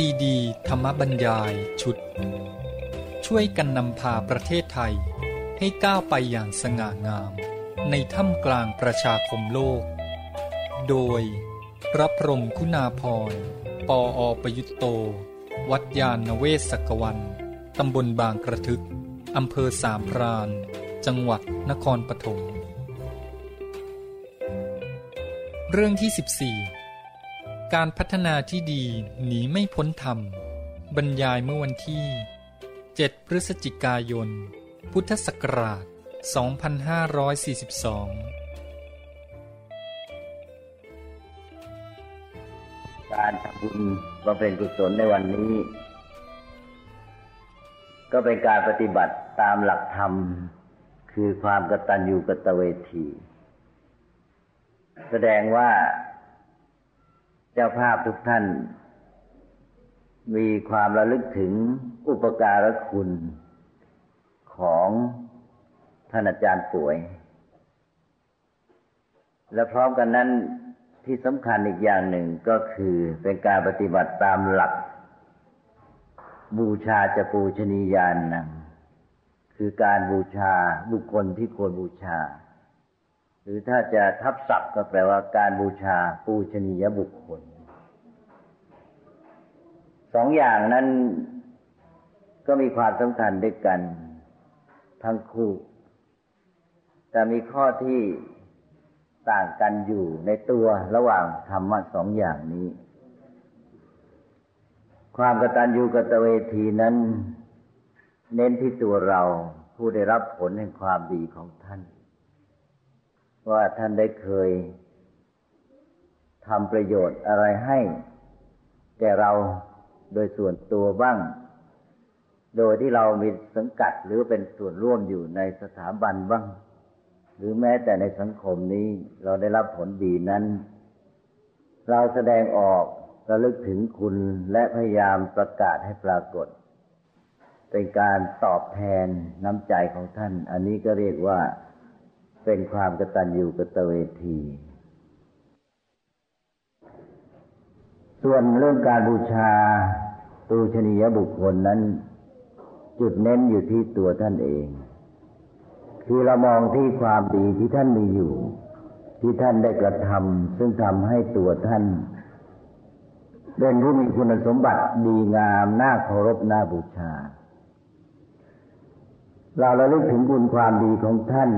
ซีดี ธรรมบรรยายชุด ช่วยกันนำพาประเทศไทย ให้ก้าวไปอย่างสง่างาม ในถ้ำกลางประชาคมโลก โดย พระพรมคุณาพรปออประยุตโต วัดยาณเวศกวันตำบลบางกระทึกอำเภอสามพรานจังหวัดนครปฐมเรื่องที่ 14 การพัฒนาที่ดีหนีไม่พ้นธรรม บรรยายเมื่อวันที่ 7 พฤศจิกายน พุทธศักราช 2542 การทำบุญบำเพ็ญกุศลในวันนี้ ก็เป็นการปฏิบัติตามหลักธรรม คือความกตัญญูกตเวที แสดงว่า จ้าภาพทุกท่าน มีความระลึกถึงอุปการะคุณของท่านอาจารย์ป่วย และพร้อมกันนั้นที่สำคัญอีกอย่างหนึ่งก็คือเป็นการปฏิบัติตามหลัก บูชาจะปูชนียานนังคือการบูชาบุคคลที่ควรบูชา หรือถ้าจะทับศัพท์ก็แปลว่าการบูชาปูชนียบุคคล สองอย่างนั้นก็มีความสำคัญด้วยกัน ทั้งคู่ แต่มีข้อที่ต่างกันอยู่ในตัวระหว่างธรรมะสองอย่างนี้ ความกตัญญูกตเวทีนั้น เน้นที่ตัวเราผู้ได้รับผลแห่งความดีของท่าน ว่าท่านได้เคยทำประโยชน์อะไรให้ แก่เรา โดยส่วนตัวบ้าง โดยที่เรามีสังกัดหรือเป็นส่วนร่วมอยู่ในสถาบันบ้าง หรือแม้แต่ในสังคมนี้เราได้รับผลดีนั้น เราแสดงออกระลึกถึงคุณและพยายามประกาศให้ปรากฏ เป็นการตอบแทนน้ำใจของท่าน อันนี้ก็เรียกว่าเป็นความกตัญญูกตเวที ส่วนเรื่องการบูชาตูชนียบุคคลนั้น จุดเน้นอยู่ที่ตัวท่านเอง คือเรามองที่ความดีที่ท่านมีอยู่ ที่ท่านได้กระทำซึ่งทำให้ตัวท่านเป็นผู้มีคุณสมบัติดีงามน่าเคารพน่าบูชา เราระลึกถึงคุณความดีของท่าน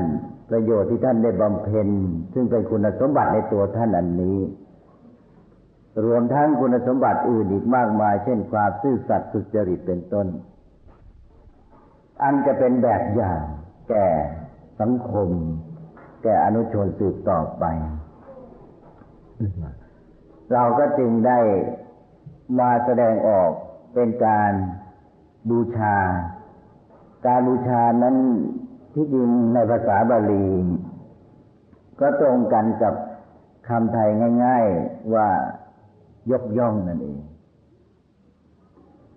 ประโยชน์ที่ท่านได้บำเพ็ญซึ่งเป็นคุณสมบัติในตัวท่านอันนี้ รวมทั้งคุณสมบัติอื่นอีกมากมาย เช่นความซื่อสัตย์สุจริตเป็นต้น อันจะเป็นแบบอย่าง แก่สังคม แก่อนุชนสืบต่อไป เราก็จึงได้มาแสดงออกเป็นการบูชา การบูชานั้นที่จริงในภาษาบาลี ก็ตรงกันกับคำไทยง่าย ๆว่า ยกย่องนั่นเอง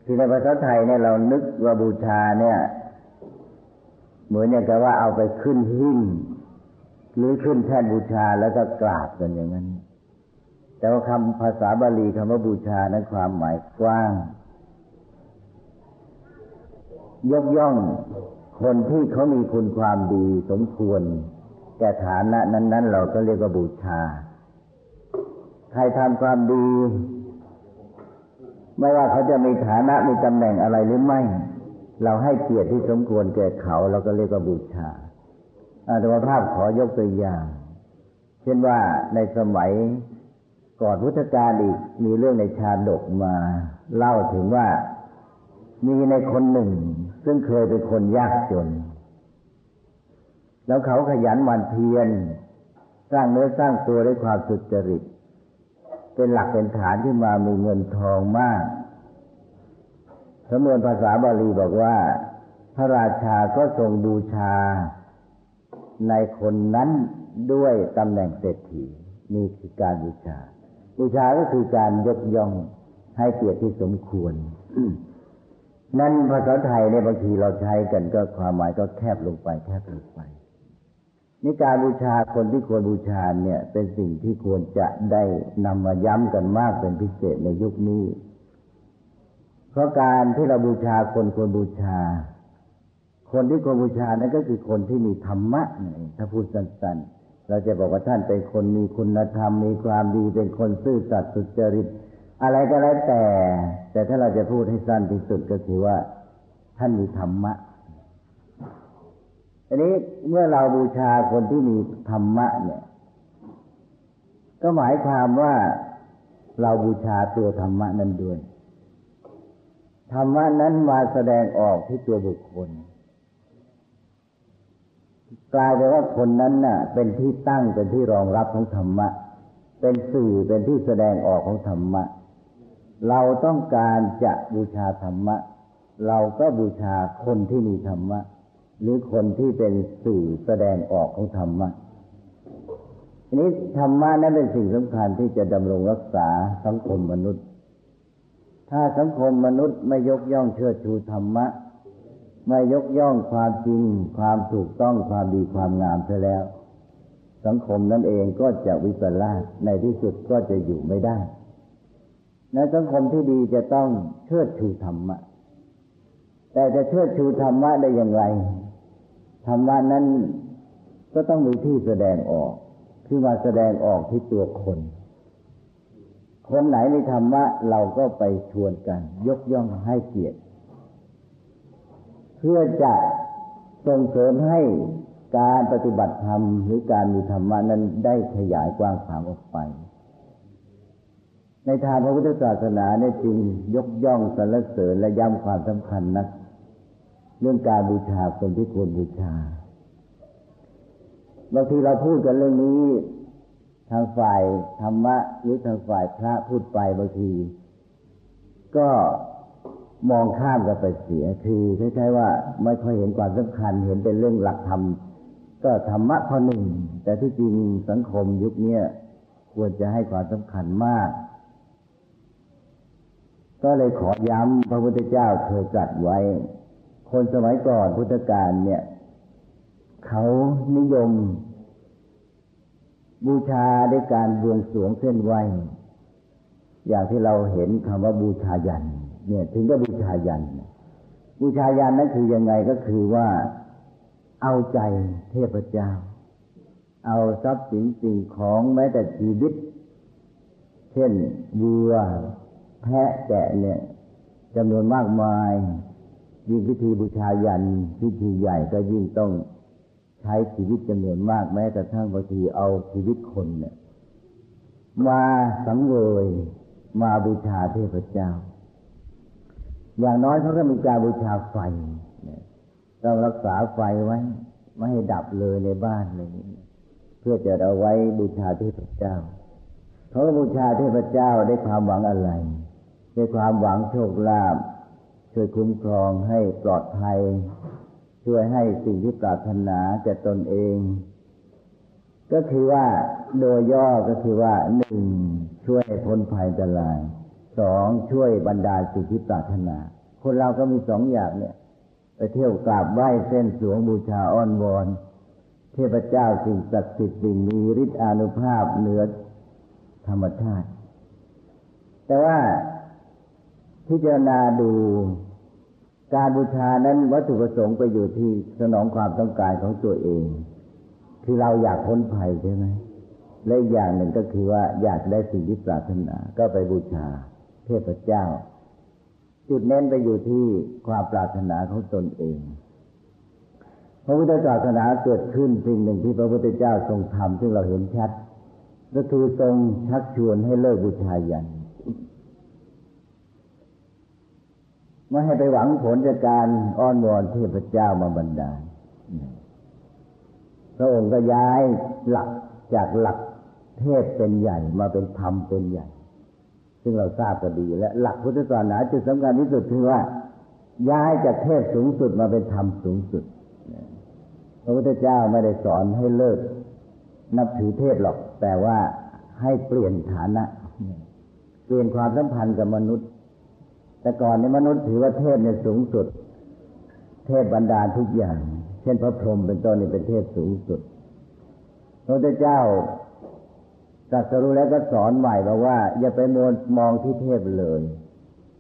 คือในภาษาไทยเนี่ยเรานึกว่าบูชาเนี่ย เหมือนอย่างกับว่าเอาไปขึ้นหิ้งหรือขึ้นแท่นบูชาแล้วก็กราบกันอย่างนั้น แต่ว่าคำภาษาบาลีคำว่าบูชานั้นความหมายกว้าง ยกย่องคนที่เขามีคุณความดีสมควรแก่ฐานะนั้น ๆ เราก็เรียกว่าบูชา ใครทำความดี ไม่ว่าเขาจะมีฐานะมีตำแหน่งอะไรหรือไม่ เราให้เกียรติที่สมควรแก่เขาเราก็เรียกว่าบูชาอาตมาภาพขอยกตัวอย่าง เช่นว่าในสมัยก่อนพุทธกาลอีกมีเรื่องในชาดกมา เล่าถึงว่ามีในคนหนึ่ง ซึ่งเคยเป็นคนยากจน แล้วเขาขยันหมั่นเพียรสร้างเนื้อสร้างตัวด้วยความสุจริต เป็นหลักเป็นฐานที่มามีเงินทองมากสำนวนภาษาบาลีบอกว่า พระราชาก็ทรงบูชา ในคนนั้นด้วยตำแหน่งเศรษฐีนี่คือการบูชา บูชาก็คือการยกย่องให้เกียรติที่สมควร นั่นภาษาไทยในบางทีเราใช้กันก็ความหมายก็แคบลงไป แคบลงไป นี่การบูชาคนที่ควรบูชาเนี่ย เป็นสิ่งที่ควรจะได้นำมาย้ำกันมากเป็นพิเศษในยุคนี้ เพราะการที่เราบูชาคนควรบูชา คนที่ควรบูชานั้นก็คือคนที่มีธรรมะถ้าพูดสั้นๆ เราจะบอกว่าท่านเป็นคนมีคุณธรรม มีความดีเป็นคนซื่อสัตย์สุจริต อะไรก็แล้วแต่ แต่ถ้าเราจะพูดให้สั้นที่สุดก็คือว่า ท่านมีธรรมะ อันนี้เมื่อเราบูชาคนที่มีธรรมะเนี่ย ก็หมายความว่าเราบูชาตัวธรรมะนั้นด้วย ธรรมะนั้นมาแสดงออกที่ตัวบุคคล กลายเป็นว่าคนนั้นน่ะ เป็นที่ตั้งเป็นที่รองรับของธรรมะ เป็นสื่อเป็นที่แสดงออกของธรรมะ เราต้องการจะบูชาธรรมะ เราก็บูชาคนที่มีธรรมะ หรือคนที่เป็นสื่อแสดงออกของธรรมะนี้ธรรมะนั้นเป็นสิ่งสำคัญที่จะดำรงรักษาสังคมมนุษย์ ถ้าสังคมมนุษย์ไม่ยกย่องเชิดชูธรรมะ ไม่ยกย่องความจริง ความถูกต้องความดีความงามเสียแล้ว สังคมนั้นเองก็จะวิปลาสในที่สุดก็จะอยู่ไม่ได้ในสังคมที่ดีจะต้องเชิดชูธรรมะ แต่จะเชิดชูธรรมะได้อย่างไร ธรรมะนั้นก็ต้องมีที่แสดงออกที่มาแสดงออกที่ตัวคน คนไหนในธรรมะเราก็ไปชวนกัน ยกย่องให้เกียรติ เพื่อจะส่งเสริมให้การปฏิบัติธรรมหรือการมีธรรมะนั้นได้ขยายกว้างขวางออกไป ในทางพระพุทธศาสนาเนี่ยจึงยกย่องสรรเสริญและย้ำความสำคัญนัก เรื่องการบูชาคนที่ควรบูชาบางทีเราพูดกันเรื่องนี้ ทางฝ่ายธรรมะหรือทางฝ่ายพระพูดไปบางที ก็มองข้ามกันไปเสียคือคล้ายๆว่าไม่ค่อยเห็นความสำคัญเห็นเป็นเรื่องหลักธรรมก็ธรรมะข้อหนึ่ง แต่ที่จริงสังคมยุคนี้ควรจะให้ความสำคัญมาก ก็เลยขอย้ำพระพุทธเจ้าเคยจัดไว้ คนสมัยก่อนพุทธกาลเนี่ย เขานิยม บูชาด้วยการบวงสรวงเส้นไหวอย่างที่เราเห็นคำว่าบูชายัน เนี่ย ถึงก็บูชายัน บูชายันนั้นคือยังไงก็คือว่าเอาใจเทพเจ้า เอาทรัพย์สินสิ่งของแม้แต่ชีวิต เช่นวัว แพะแกะเนี่ยจำนวนมากมาย ยิ่งพิธีบูชายันพิธีใหญ่ก็ยิ่งต้องใช้ชีวิตจำนวนมากแม้แต่ทั้งบางทีเอาชีวิตคนเนี่ยมาสังเวยมาบูชาเทพเจ้า อย่างน้อยเขาก็มีการบูชาไฟต้องรักษาไฟไว้ไม่ให้ดับเลยในบ้านอะไรนี้เพื่อจะเอาไว้บูชาเทพเจ้าเขาบูชาเทพเจ้าได้ความหวังอะไรได้ความหวังโชคลาภ ช่วยคุ้มครองให้ปลอดภัย ช่วยให้สิ่งที่ปรารถนาแก่ตนเอง ก็คือว่าโดยย่อก็คือว่าหนึ่งช่วยพ้นภัยอันตรายสองช่วยบรรดาสิ่งที่ปรารถนา คนเราก็มีสองอย่างเนี่ย ไปเที่ยวกราบไหว้เส้นสวงบูชาอ้อนวอนเทพเจ้าสิ่งศักดิ์สิทธิ์สิ่งมีฤทธิ์อนุภาพเหนือธรรมชาติ แต่ว่า พิจารณาดูการบูชานั้นวัตถุประสงค์ไปอยู่ที่สนองความต้องการของตัวเอง คือเราอยากพ้นภัยใช่ไหมและอย่างหนึ่งก็คือว่าอยากได้สิ่งที่ปรารถนาก็ไปบูชา เทพเจ้า จุดเน้นไปอยู่ที่ความปรารถนาของตนเอง พระพุทธศาสนาเกิดขึ้นสิ่งหนึ่งที่พระพุทธเจ้าทรงทำซึ่งเราเห็นชัดก็คือทรงชักชวนให้เลิกบูชายัน ไม่ให้ไปหวังผลจากการอ้อนวอนเทพเจ้ามาบันดาลพระองค์ก็ย้ายหลักจากหลักเทพเป็นใหญ่มาเป็นธรรมเป็นใหญ่ ซึ่งเราทราบกันดี และหลักพุทธศาสนาจุดสำคัญที่สุดคือว่า ย้ายจากเทพสูงสุดมาเป็นธรรมสูงสุดพระพุทธเจ้าไม่ได้สอนให้เลิก นับถือเทพหรอก แต่ว่าให้เปลี่ยนฐานะ เปลี่ยนความสัมพันธ์กับมนุษย์ แต่ก่อนในมนุษย์ถือว่าเทพเนี่ยสูงสุด เทพบรรดาทุกอย่าง เช่นพระพรหมเป็นต้นนี่เป็นเทพสูงสุดพระพุทธเจ้าตรัสรู้แล้วก็สอนใหม่บอกว่า อย่าไปมองมองที่เทพเลย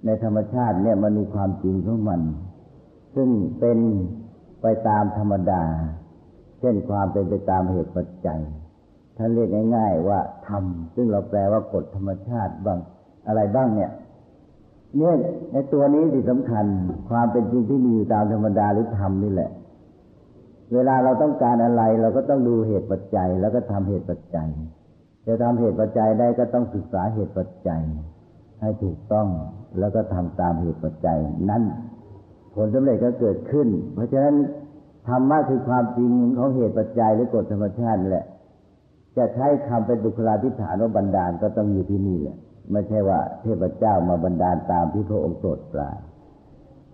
ในธรรมชาติเนี่ยมันมีความจริงของมัน ซึ่งเป็นไปตามธรรมดา เช่นความเป็นไปตามเหตุปัจจัยท่านเรียกง่าย ๆ ว่าธรรมซึ่งเราแปลว่ากฎธรรมชาติบ้างอะไรบ้างเนี่ย เนี่ยในตัวนี้ที่สำคัญ ความเป็นจริงที่มีอยู่ตามธรรมดาหรือธรรมนี่แหละ เวลาเราต้องการอะไร เราก็ต้องดูเหตุปัจจัย แล้วก็ทำเหตุปัจจัย จะทำเหตุปัจจัยได้ก็ต้องศึกษาเหตุปัจจัย ให้ถูกต้องแล้วก็ทำตามเหตุปัจจัย นั้นผลสำเร็จก็เกิดขึ้น เพราะฉะนั้นธรรมะคือความจริงของเหตุปัจจัยหรือกฎธรรมชาติแหละ จะใช้คำเป็นบุคลาธิฐานว่าบันดาลก็ต้องอยู่ที่นี่แหละ ไม่ใช่ว่า เทพเจ้ามาบันดาลตามที่พระองค์โปรดปราน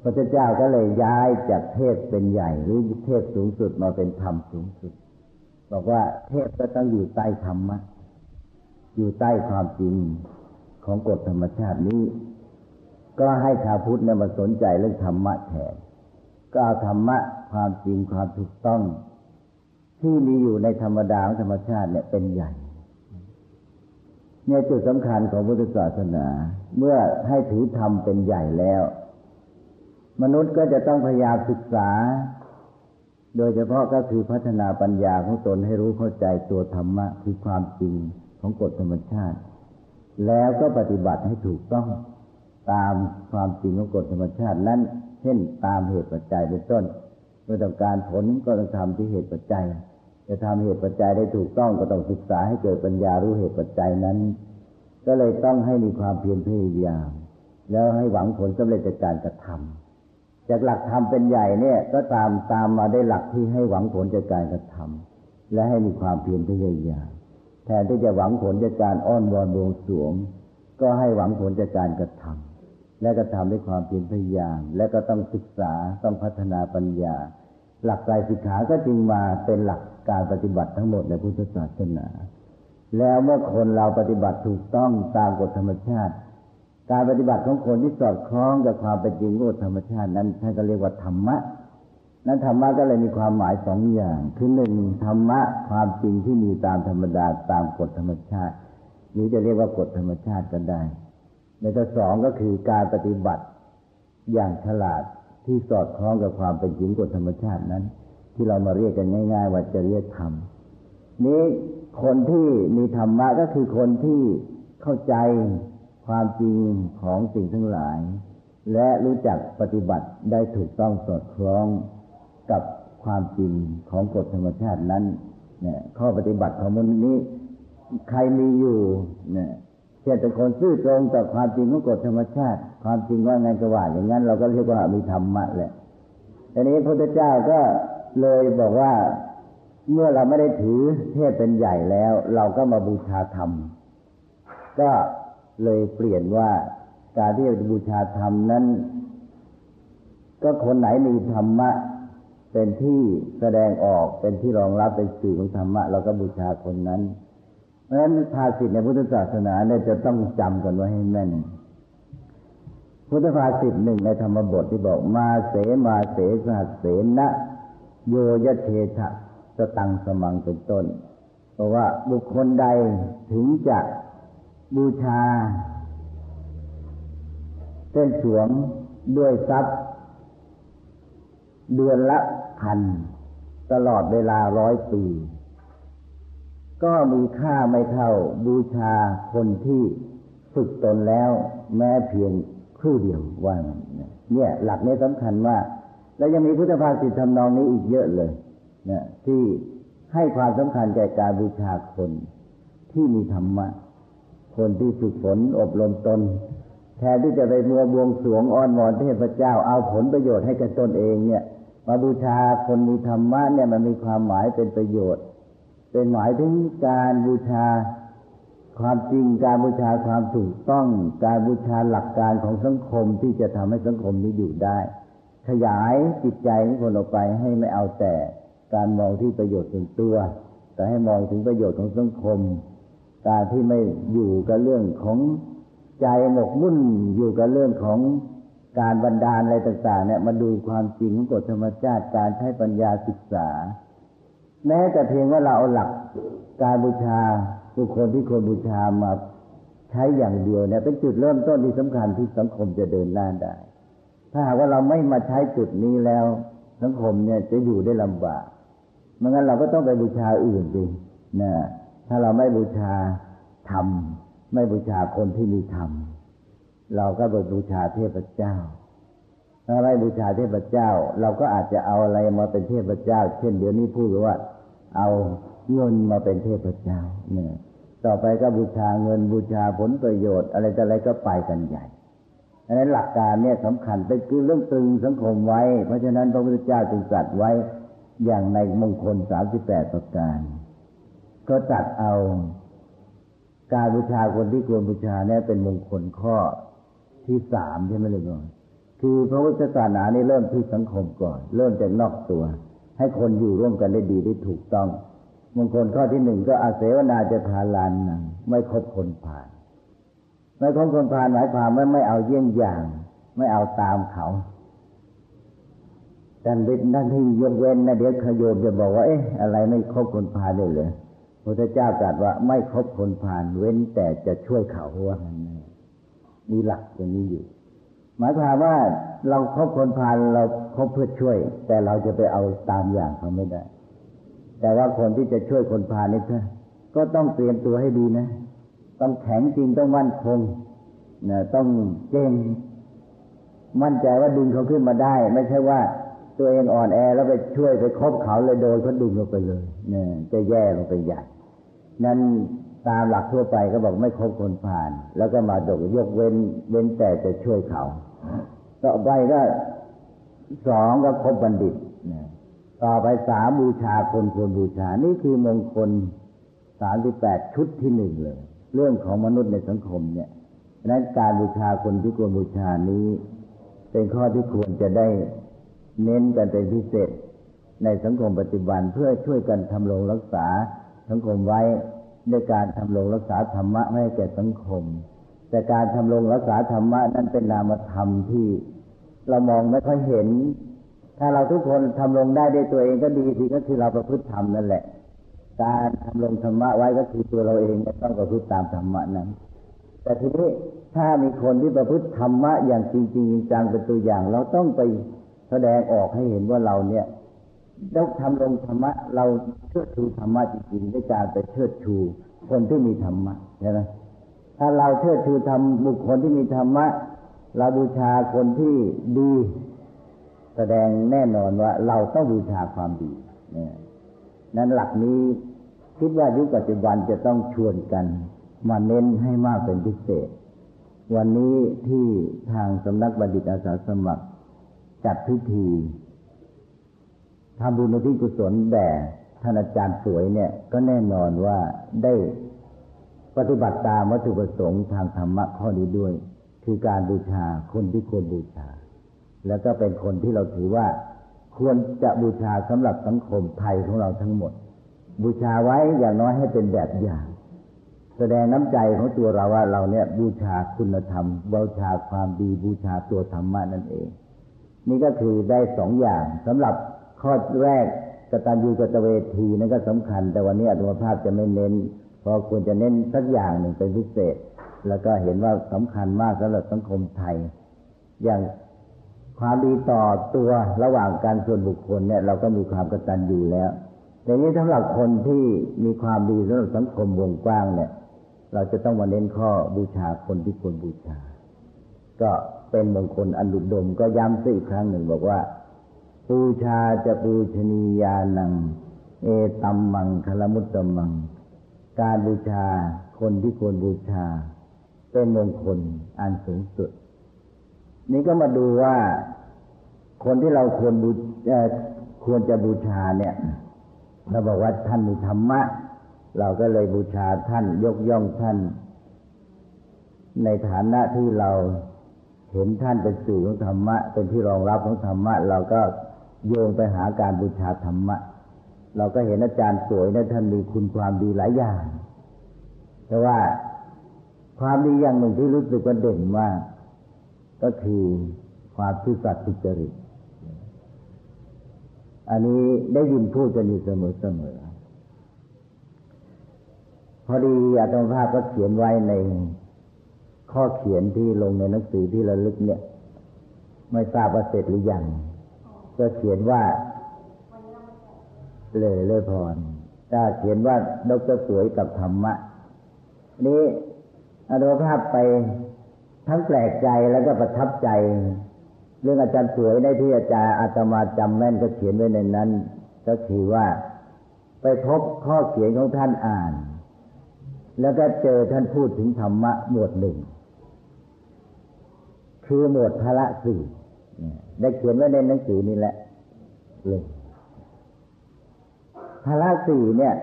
พระเจ้าก็เลยย้ายจากเทพเป็นใหญ่หรือเทพสูงสุดมาเป็นธรรมสูงสุด บอกว่าเทพก็ต้องอยู่ใต้ธรรมะอยู่ใต้ความจริงของกฎธรรมชาตินี้ ก็ให้ชาวพุทธเนี่ยมาสนใจเรื่องธรรมะแทนก็เอาธรรมะความจริงความถูกต้อง ที่มีอยู่ในธรรมดาของธรรมชาติเนี่ยเป็นใหญ่ เนี่ยจุดสำคัญของพุทธศาสนา เมื่อให้ถือธรรมเป็นใหญ่แล้ว มนุษย์ก็จะต้องพยายามศึกษา โดยเฉพาะก็คือพัฒนาปัญญาของตนให้รู้เข้าใจตัวธรรมะคือความจริงของกฎธรรมชาติ แล้วก็ปฏิบัติให้ถูกต้องตามความจริงของกฎธรรมชาตินั้น เช่นตามเหตุปัจจัยเป็นต้นเมื่อต้องการผลก็ต้องทำที่เหตุปัจจัย จะทำเหตุปัจจัยได้ถูกต้องก็ต้องศึกษาให้เกิดปัญญารู้เหตุปัจจัยนั้น ก็เลยต้องให้มีความเพียรพยายาม แล้วให้หวังผลสำเร็จจากการกระทำจากหลักธรรมเป็นใหญ่เนี่ย ก็ตามตามมาได้หลักที่ให้หวังผลจากการกระทำและให้มีความเพียรพยายามแทนที่จะหวังผลจากการอ้อนวอนบวงสวงก็ให้หวังผลจากการกระทำและกระทำด้วยความเพียรพยายาม และก็ต้องศึกษาต้องพัฒนาปัญญา หลักใจสิกขาก็จึงมาเป็นหลักการปฏิบัติทั้งหมดในพุทธศาสนา แล้วเมื่อคนเราปฏิบัติถูกต้องตามกฎธรรมชาติ การปฏิบัติของคนที่สอดคล้องกับความเป็นจริงกฎธรรมชาตินั้นท่านก็เรียกว่าธรรมะ นั้นธรรมะก็เลยมีความหมายสองอย่าง คือหนึ่งธรรมะความจริงที่มีตามธรรมดาตามกฎธรรมชาติ หรือจะเรียกว่ากฎธรรมชาติก็ได้ ในที่สองก็คือการปฏิบัติอย่างฉลาด ที่สอดคล้องกับความเป็นจริงกฎธรรมชาตินั้น ที่เรามาเรียกกันง่าย ๆ ว่าจริยธรรมนี้คนที่มีธรรมะก็คือคนที่เข้าใจความจริงของสิ่งทั้งหลาย และรู้จักปฏิบัติได้ถูกต้องสอดคล้องกับความจริงของกฎธรรมชาตินั้นเนี่ยข้อปฏิบัติของมนุษย์นี้ ใครมีอยู่เนี่ย เช่นเป็นคนซื่อตรงต่อความจริงของกฎธรรมชาติ ความจริงว่าไงก็ว่าอย่างนั้น เราก็เรียกว่ามีธรรมะแหละทีนี้พระพุทธเจ้าก็เลยบอกว่าเมื่อเราไม่ได้ถือเทพเป็นใหญ่แล้ว เราก็มาบูชาธรรม ก็เลยเปลี่ยนว่าการที่จะบูชาธรรมนั้น ก็คนไหนมีธรรมะ เป็นที่แสดงออกเป็นที่รองรับเป็นสื่อของธรรมะ เราก็บูชาคนนั้น เพราะฉะนั้นภาษิตในพุทธศาสนาเนี่ยจะต้องจำกันไว้ให้แม่น พุทธภาษิตหนึ่งในธรรมบทที่บอกมาเสมาเสสหัสเสนะโยยเทถะสตังสมังเป็นต้น เพราะว่าบุคคลใดถึงจะบูชาเส้นสวงด้วยทรัพย์ เดือนละพัน ตลอดเวลาร้อยปี ก็มีค่าไม่เท่าบูชาคนที่ฝึกตนแล้วแม้เพียงครู่เดียวว่าเนี่ย หลักนี้สำคัญว่า แล้วยังมีพุทธภาษิตทำนองนี้อีกเยอะเลยนะที่ให้ความสำคัญแก่การบูชาคนที่มีธรรมะ คนที่ฝึกฝนอบรมตน แทนที่จะไปมัวบวงสวงอ้อนวอนเทพเจ้าเอาผลประโยชน์ให้กับตนเองเนี่ย มาบูชาคนมีธรรมะเนี่ยมันมีความหมายเป็นประโยชน์ เป็นหมายถึงการบูชาความจริงการบูชาความถูกต้องการบูชาหลักการของสังคมที่จะทำให้สังคมนี้อยู่ได้ ขยายจิตใจของคนออกไปให้ไม่เอาแต่การมองที่ประโยชน์ส่วนตัว แต่ให้มองถึงประโยชน์ของสังคม การที่ไม่อยู่กับเรื่องของใจหมกมุ่นอยู่กับเรื่องของการบันดาลอะไรต่าง ๆ เนี่ยมาดูความจริงของกฎธรรมชาติการใช้ปัญญาศึกษา แม้แต่เพียงว่าเราเอาหลักการบูชาบุคคลที่ควรบูชามาใช้อย่างเดียวเนี่ยเป็นจุดเริ่มต้นที่สำคัญที่สังคมจะเดินหน้าได้ ถ้าหากว่าเราไม่มาใช้จุดนี้แล้วสังคมเนี่ยจะอยู่ได้ลำบากมื่งั้นเราก็ต้องไปบูชาอื่นสินะถ้าเราไม่บูชาธรรมไม่บูชาคนที่มีธรรมเราก็ไปบูชาเทพเจ้า ถ้าไม่บูชาเทพเจ้า เราก็อาจจะเอาอะไรมาเป็นเทพเจ้า เช่น เดี๋ยวนี้พูดว่า เอาเงินมาเป็นเทพเจ้าเนี่ยต่อไปก็บูชาเงินบูชาผลประโยชน์ อะไรต่อะไรก็ไปกันใหญ่ดังนั้นหลักการเนี่ยสำคัญเป็นคือเรื่องตึงสังคมไว้ เพราะฉะนั้นพระพุทธเจ้าจึงตรัสไว้อย่างในมงคลสามสิบแปดประการ ก็ตัดเอาการบูชาคนที่ควรบูชาเนี่ยเป็นมงคลข้อที่สามใช่ไหมลยก่อน คือพระพุทธศาสนานี่เริ่มที่สังคมก่อน เริ่มจากนอกตัว ให้คนอยู่ร่วมกันได้ดีได้ถูกต้องมงคลข้อที่หนึ่งก็อาเสวนาจะทาลานนังไม่คบคนผ่าน ไม่คบคนผ่านหมายความว่าไม่เอาเยี่ยงอย่าง ไม่เอาตามเขาแต่นั่นที่ยกเว้นนะเดี๋ยวขยมจะบอกว่าเอ๊ะอะไรไม่คบคนผ่านเลยเลยพระเจ้าตรัสว่าไม่คบคนผ่านเว้นแต่จะช่วยเขาว่ามีหลักอย่างนี้อยู่ หมายความว่าเราครบคนผ่านเราครบเพื่อช่วย แต่เราจะไปเอาตามอย่างเขาไม่ได้ แต่ว่าคนที่จะช่วยคนพานี่ก็ต้องเตรียมตัวให้ดีนะ ต้องแข็งจริงต้องมั่นคงนะต้องเก่งมั่นใจว่าดึงเขาขึ้นมาได้ ไม่ใช่ว่าตัวเองอ่อนแอแล้วไปช่วยไปคบเขาเลยโดนเขาดึงลงไปเลยเนี่ยจะแย่ลงไปใหญ่นั้นตามหลักทั่วไปก็บอกไม่คบคนผ่าน แล้วก็มาดกยกเว้นเว้นแต่จะช่วยเขา ต่อไปก็สองก็คบบัณฑิตต่อไปสามบูชาคนควรบูชา นี่คือมงคลสามสิบแปดชุดที่หนึ่งเลย เรื่องของมนุษย์ในสังคมเนี่ยนั้นการบูชาคนที่ควรบูชานี้ เป็นข้อที่ควรจะได้เน้นกันเป็นพิเศษ ในสังคมปัจจุบันเพื่อช่วยกันทำรงรักษาสังคมไว้ด้วยการทำรงรักษาธรรมะให้แก่สังคม แต่การทำรงรักษาธรรมะนั้นเป็นนามธรรมที่ เรามองไม่ค่อยเห็น ถ้าเราทุกคนทำลงได้ด้วยตัวเองก็ดีสิก็คือเราประพฤติธรรมนั่นแหละ การทำลงธรรมะไว้ก็คือตัวเราเองต้องประพฤติตามธรรมะนั้น แต่ทีนี้ถ้ามีคนที่ประพฤติธรรมะอย่างจริงจริงจังเป็นตัวอย่าง เราต้องไปแสดงออกให้เห็นว่าเราเนี่ยต้องทำลงธรรมะ เราเชิดชูธรรมะจริงๆด้วยการไปเชิดชูคนที่มีธรรมะใช่ไหมถ้าเราเชิดชูธรรมบุคคลที่มีธรรมะ เราบูชาคนที่ดี แสดงแน่นอนว่า เราต้องบูชาความดีเนี่ยนั้นหลักนี้คิดว่ายุคปัจจุบันจะต้องชวนกัน มาเน้นให้มากเป็นพิเศษ วันนี้ที่ทางสำนักบัณฑิตอาสาสมัคร จัดพิธีทำบุญที่กุศลแด่ท่านอาจารย์สวยเนี่ย ก็แน่นอนว่าได้ปฏิบัติตามวัตถุประสงค์ทางธรรมะข้อนี้ด้วย คือการบูชาคนที่ควรบูชา แล้วก็เป็นคนที่เราถือว่าควรจะบูชาสำหรับสังคมไทยของเราทั้งหมด บูชาไว้อย่างน้อยให้เป็นแบบอย่าง แสดงน้ำใจของตัวเราว่าเราเนี่ยบูชาคุณธรรม บูชาความดีบูชาตัวธรรมะนั่นเอง นี่ก็คือได้สองอย่างสำหรับข้อแรกกตัญญูกตเวทีนั่นก็สำคัญ แต่วันนี้อัตมภาพจะไม่เน้น เพราะควรจะเน้นสักอย่างหนึ่งเป็นพิเศษ แล้วก็เห็นว่าสำคัญมากสำหรับสังคมไทย อย่างความดีต่อตัวระหว่างการส่วนบุคคลเนี่ยเราก็มีความกตัญญูแล้วแต่นี้สำหรับคนที่มีความดีสำหรับสังคมวงกว้างเนี่ย เราจะต้องมาเน้นข้อบูชาคนที่ควรบูชา ก็เป็นมงคลอันดุดมก็ย้ำอีกครั้งหนึ่งบอกว่าบูชาจะปูชนียานัง เอตัมมังคลมุตตมัง การบูชาคนที่ควรบูชา เป็นมงคลอันสูงสุด นี่ก็มาดูว่าคนที่เราควรบูควรจะบูชาเนี่ย เราบอกว่าท่านมีธรรมะ เราก็เลยบูชาท่านยกย่องท่าน ในฐานะที่เราเห็นท่านเป็นสื่อของธรรมะ เป็นที่รองรับของธรรมะ เราก็โยงไปหาการบูชาธรรมะ เราก็เห็นอาจารย์สวยนะท่านมีคุณความดีหลายอย่าง แต่ว่า ความดีอย่างหนึ่งที่รู้สึกว่าเด่นมาก ก็คือความทุสัตย์ทุจริต อันนี้ได้ยินพูดกันอยู่เสมอเสมอพอดีอาตมาภาพก็เขียนไว้ในข้อเขียนที่ลงในหนังสือที่ระลึกเนี่ย ไม่ทราบว่าเสร็จหรือยัง ก็เขียนว่าเลยเลยพรถ้าเขียนว่าดรสวยกับธรรมะ นี้ อนุภาพไปทั้งแปลกใจแล้วก็ประทับใจ เรื่องอาจารย์สวยได้ที่อาจารย์อาตมาจำแม่นก็เขียนไว้ในนั้น ก็คือว่าไปพบข้อเขียนของท่านอ่าน แล้วก็เจอท่านพูดถึงธรรมะหมวดหนึ่ง คือหมวดพระสี่ได้เขียนไว้ในหนังสือนี่แหละเลยพระสี่เนี่ย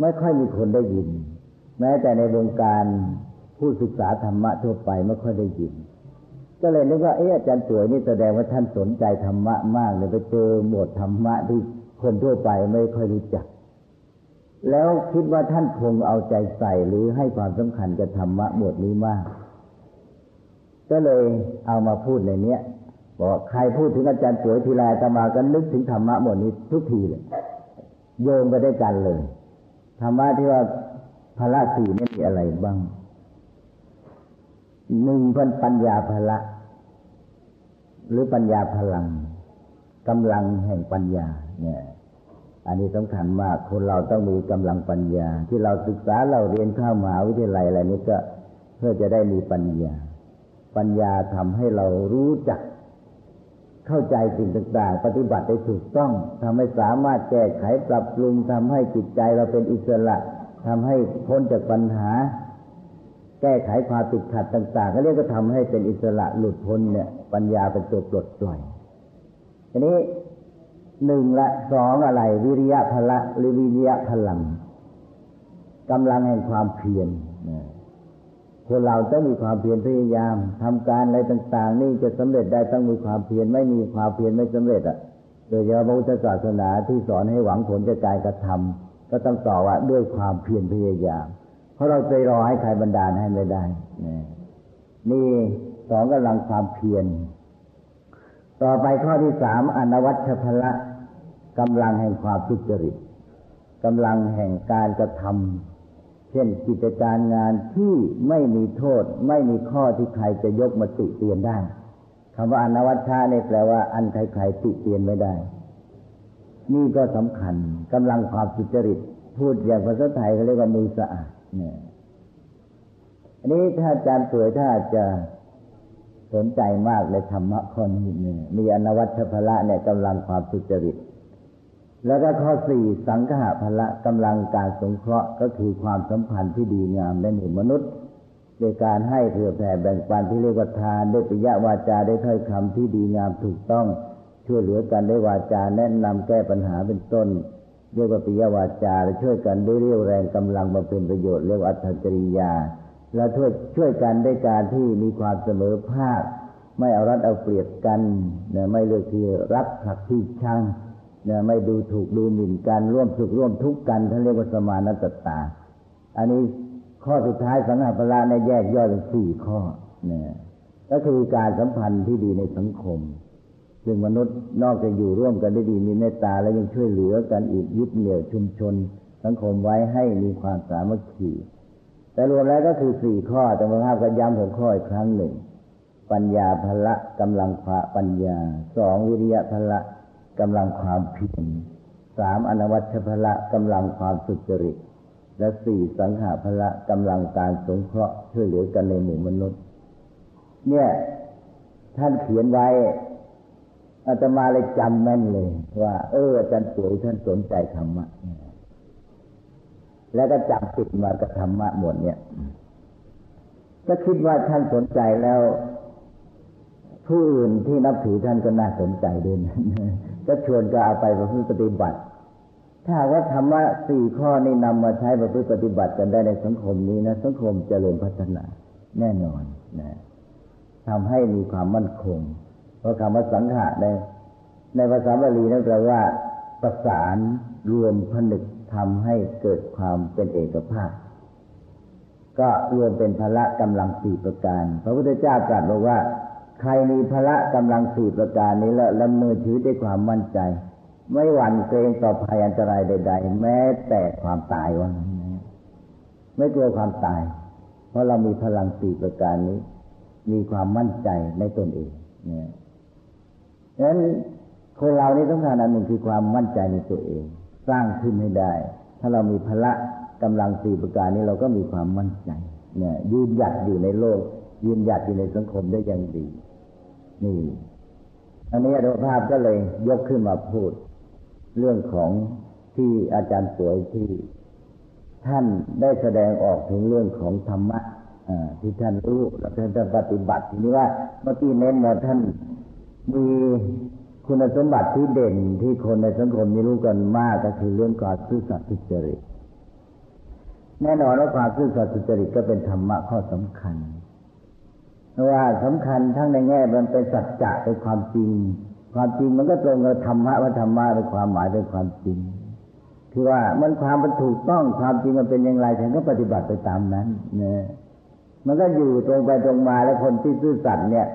ไม่ค่อยมีคนได้ยิน แม้แต่ในวงการผู้ศึกษาธรรมะทั่วไปไม่ค่อยได้ยิน ก็เลยนึกว่าเอออาจารย์สวยนี่แสดงว่าท่านสนใจธรรมะมากเลยไปเจอหมวดธรรมะที่คนทั่วไปไม่ค่อยรู้จัก แล้วคิดว่าท่านคงเอาใจใส่หรือให้ความสำคัญกับธรรมะหมวดนี้มาก ก็เลยเอามาพูดในเนี้ยบอกใครพูดถึงอาจารย์สวยทีไรตมาก็นึกถึงธรรมะหมดนี้ทุกทีเลย โยงไปได้กันเลยธรรมะที่ว่า พละสี่นี่มีอะไรบ้างหนึ่งพันปัญญาพละ หรือปัญญาพลังกำลังแห่งปัญญา เนี่ย อันนี้สำคัญมากคนเราต้องมีกำลังปัญญา ที่เราศึกษาเราเรียนข้ามหาวิทยาลัยอะไรนี้ก็เพื่อจะได้มีปัญญา ปัญญาทำให้เรารู้จักเข้าใจสิ่งต่างๆ ปฏิบัติได้ถูกต้องทำให้สามารถแก้ไขปรับปรุงทำให้จิตใจเราเป็นอิสระ ทำให้พ้นจากปัญหา แก้ไขความติดขัดต่างๆก็เรียกว่าทำให้เป็นอิสระหลุดพ้นเนี่ย ปัญญาเป็นตัวปลดปล่อยทีนี้หนึ่งละสองอะไร วิริยะพละหรือวิริยะพลังกำลังแห่งความเพียรคนเราต้องมีความเพียรพยายามทำการอะไรต่าง ๆ นี่จะสำเร็จได้ต้องมีความเพียรไม่มีความเพียรไม่สำเร็จอะ โดยเฉพาะพระพุทธศาสนาที่สอนให้หวังผลจากการกระทำ ก็ต้องต่อว่าด้วยความเพียรพยายาม เพราะเราใจรอให้ใครบันดาลให้ไม่ได้ นี่สองกำลังความเพียร ต่อไปข้อที่สามอนวัชพละกำลังแห่งความทุจริตกำลังแห่งการกระทำเช่นกิจการงานที่ไม่มีโทษ ไม่มีข้อที่ใครจะยกมาติเตียนได้คำว่าอนวัชชาเนี่ยแปลว่า อันใครๆติเตียนไม่ได้ นี่ก็สำคัญกำลังความสุจริต พูดอย่างภาษาไทยเขาเรียกว่ามือสะอาดเนี่ยอันนี้ถ้าอาจารย์สวยถ้าจะสนใจมากในธรรมะข้อนี้เนี่ยมีอนวัชพละเนี่ยกำลังความสุจริต แล้วก็ข้อสี่สังฆะพละกำลังการสงเคราะห์ก็คือความสัมพันธ์ที่ดีงามในหมู่มนุษย์โดยการให้เผื่อแผ่แบ่งปันที่เรียกว่าทานได้ปิยวาจาได้ถ้อยคำที่ดีงามถูกต้อง ช่วยเหลือกันได้วาจาแนะนำแก้ปัญหาเป็นต้นเรียกว่าปิยวาจาและช่วยกันได้เรียวแรงกำลังมาเป็นประโยชน์เรียกว่าอัตจริยา และช่วยช่วยกันด้วยการที่มีความเสมอภาค ไม่เอารัดเอาเปรียบกันเนี่ยไม่เลือกที่รักหักที่ชังเนี่ยไม่ดูถูกดูหมิ่นกันร่วมสุขร่วมทุกข์กันท่านเรียกว่าสมานตตา อันนี้ข้อสุดท้ายสังหารละในแยกย่อยเป็นสี่ข้อเนี่ยก็คือการสัมพันธ์ที่ดีในสังคม ซึ่งมนุษย์นอกจากอยู่ร่วมกันได้ดีมีเมตตาแล้วยังช่วยเหลือกันอีกยึดเหนี่ยวชุมชน สังคมไว้ให้มีความสามัคคีแต่รวมแล้วก็คือสี่ข้อแต่มาภาพก็ย้ำหัวข้ออีกครั้งหนึ่ง ปัญญาพละกำลังความปัญญาสองวิริยะพละกำลังความเพียรสามอนวัชพละกำลังความสุจริตและสี่สังหาพละกำลังการสงเคราะห์ช่วยเหลือกันในหมู่มนุษย์ เนี่ยท่านเขียนไว้ อาตมาเลยจำแม่นเลย ว่า เอออาจารย์สวยท่านสนใจธรรมะแล้วก็จับติดมากระธรรมะหมดเนี่ยก็คิดว่าท่านสนใจแล้ว ผู้อื่นที่นับถือท่านก็น่าสนใจด้วยนะก็ชวนก็เอาไปประพฤติปฏิบัติ ถ้าว่าธรรมะสี่ข้อนี้นำมาใช้ประพฤติปฏิบัติกันได้ในสังคมนี้นะสังคมเจริญพัฒนาแน่นอนนะทำให้มีความมั่นคง เพราะคำว่าสังขะในในภาษาบาลีนั่นแปลว่า ประสานรวมผนึกทำให้เกิดความเป็นเอกภาพ ก็รวมเป็นพละกำลังสี่ประการ พระพุทธเจ้าตรัสบอกว่า ใครมีพละกำลังสี่ประการนี้แล้วละมือถือด้วยความมั่นใจ ไม่หวั่นเกรงต่อภัยอันตรายใด ๆ แม้แต่ความตายวันไม่กลัวความตาย เพราะเรามีพลังสี่ประการนี้ มีความมั่นใจในตนเองเนี่ย ฉะนั้นคนเรานี่ต้องการอันหนึ่งคือความมั่นใจในตัวเอง สร้างขึ้นให้ได้ ถ้าเรามีพละกำลังสี่ประการนี้เราก็มีความมั่นใจเนี่ยยืนหยัดอยู่ในโลก ยืนหยัดอยู่ในสังคมได้อย่างดี นี่อันนี้อัตภาพก็เลยยกขึ้นมาพูด เรื่องของที่อาจารย์สวยที่ท่านได้แสดงออกถึงเรื่องของธรรมะที่ท่านรู้และท่านจะปฏิบัติทีนี้ว่าเมื่อกี้เน้นว่าท่าน มีคุณสมบัติที่เด่นที่คนในสังคมนี้รู้กันมากก็คือเรื่องการซื่อสัตย์สุจริตแน่นอนว่าความซื่อสัตย์สุจริตก็เป็นธรรมะข้อสำคัญเพราะว่าสำคัญทั้งในแง่มันเป็นสัจจะเป็นความจริง ความจริงมันก็ตรงกับธรรมะว่าธรรมะเป็นความหมายเป็นความจริงคือว่ามันความมันถูกต้องความจริงมันเป็นอย่างไรฉันก็ปฏิบัติไปตามนั้นเนี่ยมันก็อยู่ตรงไปตรงมาแล้วคนที่ซื่อสัตย์เนี่ย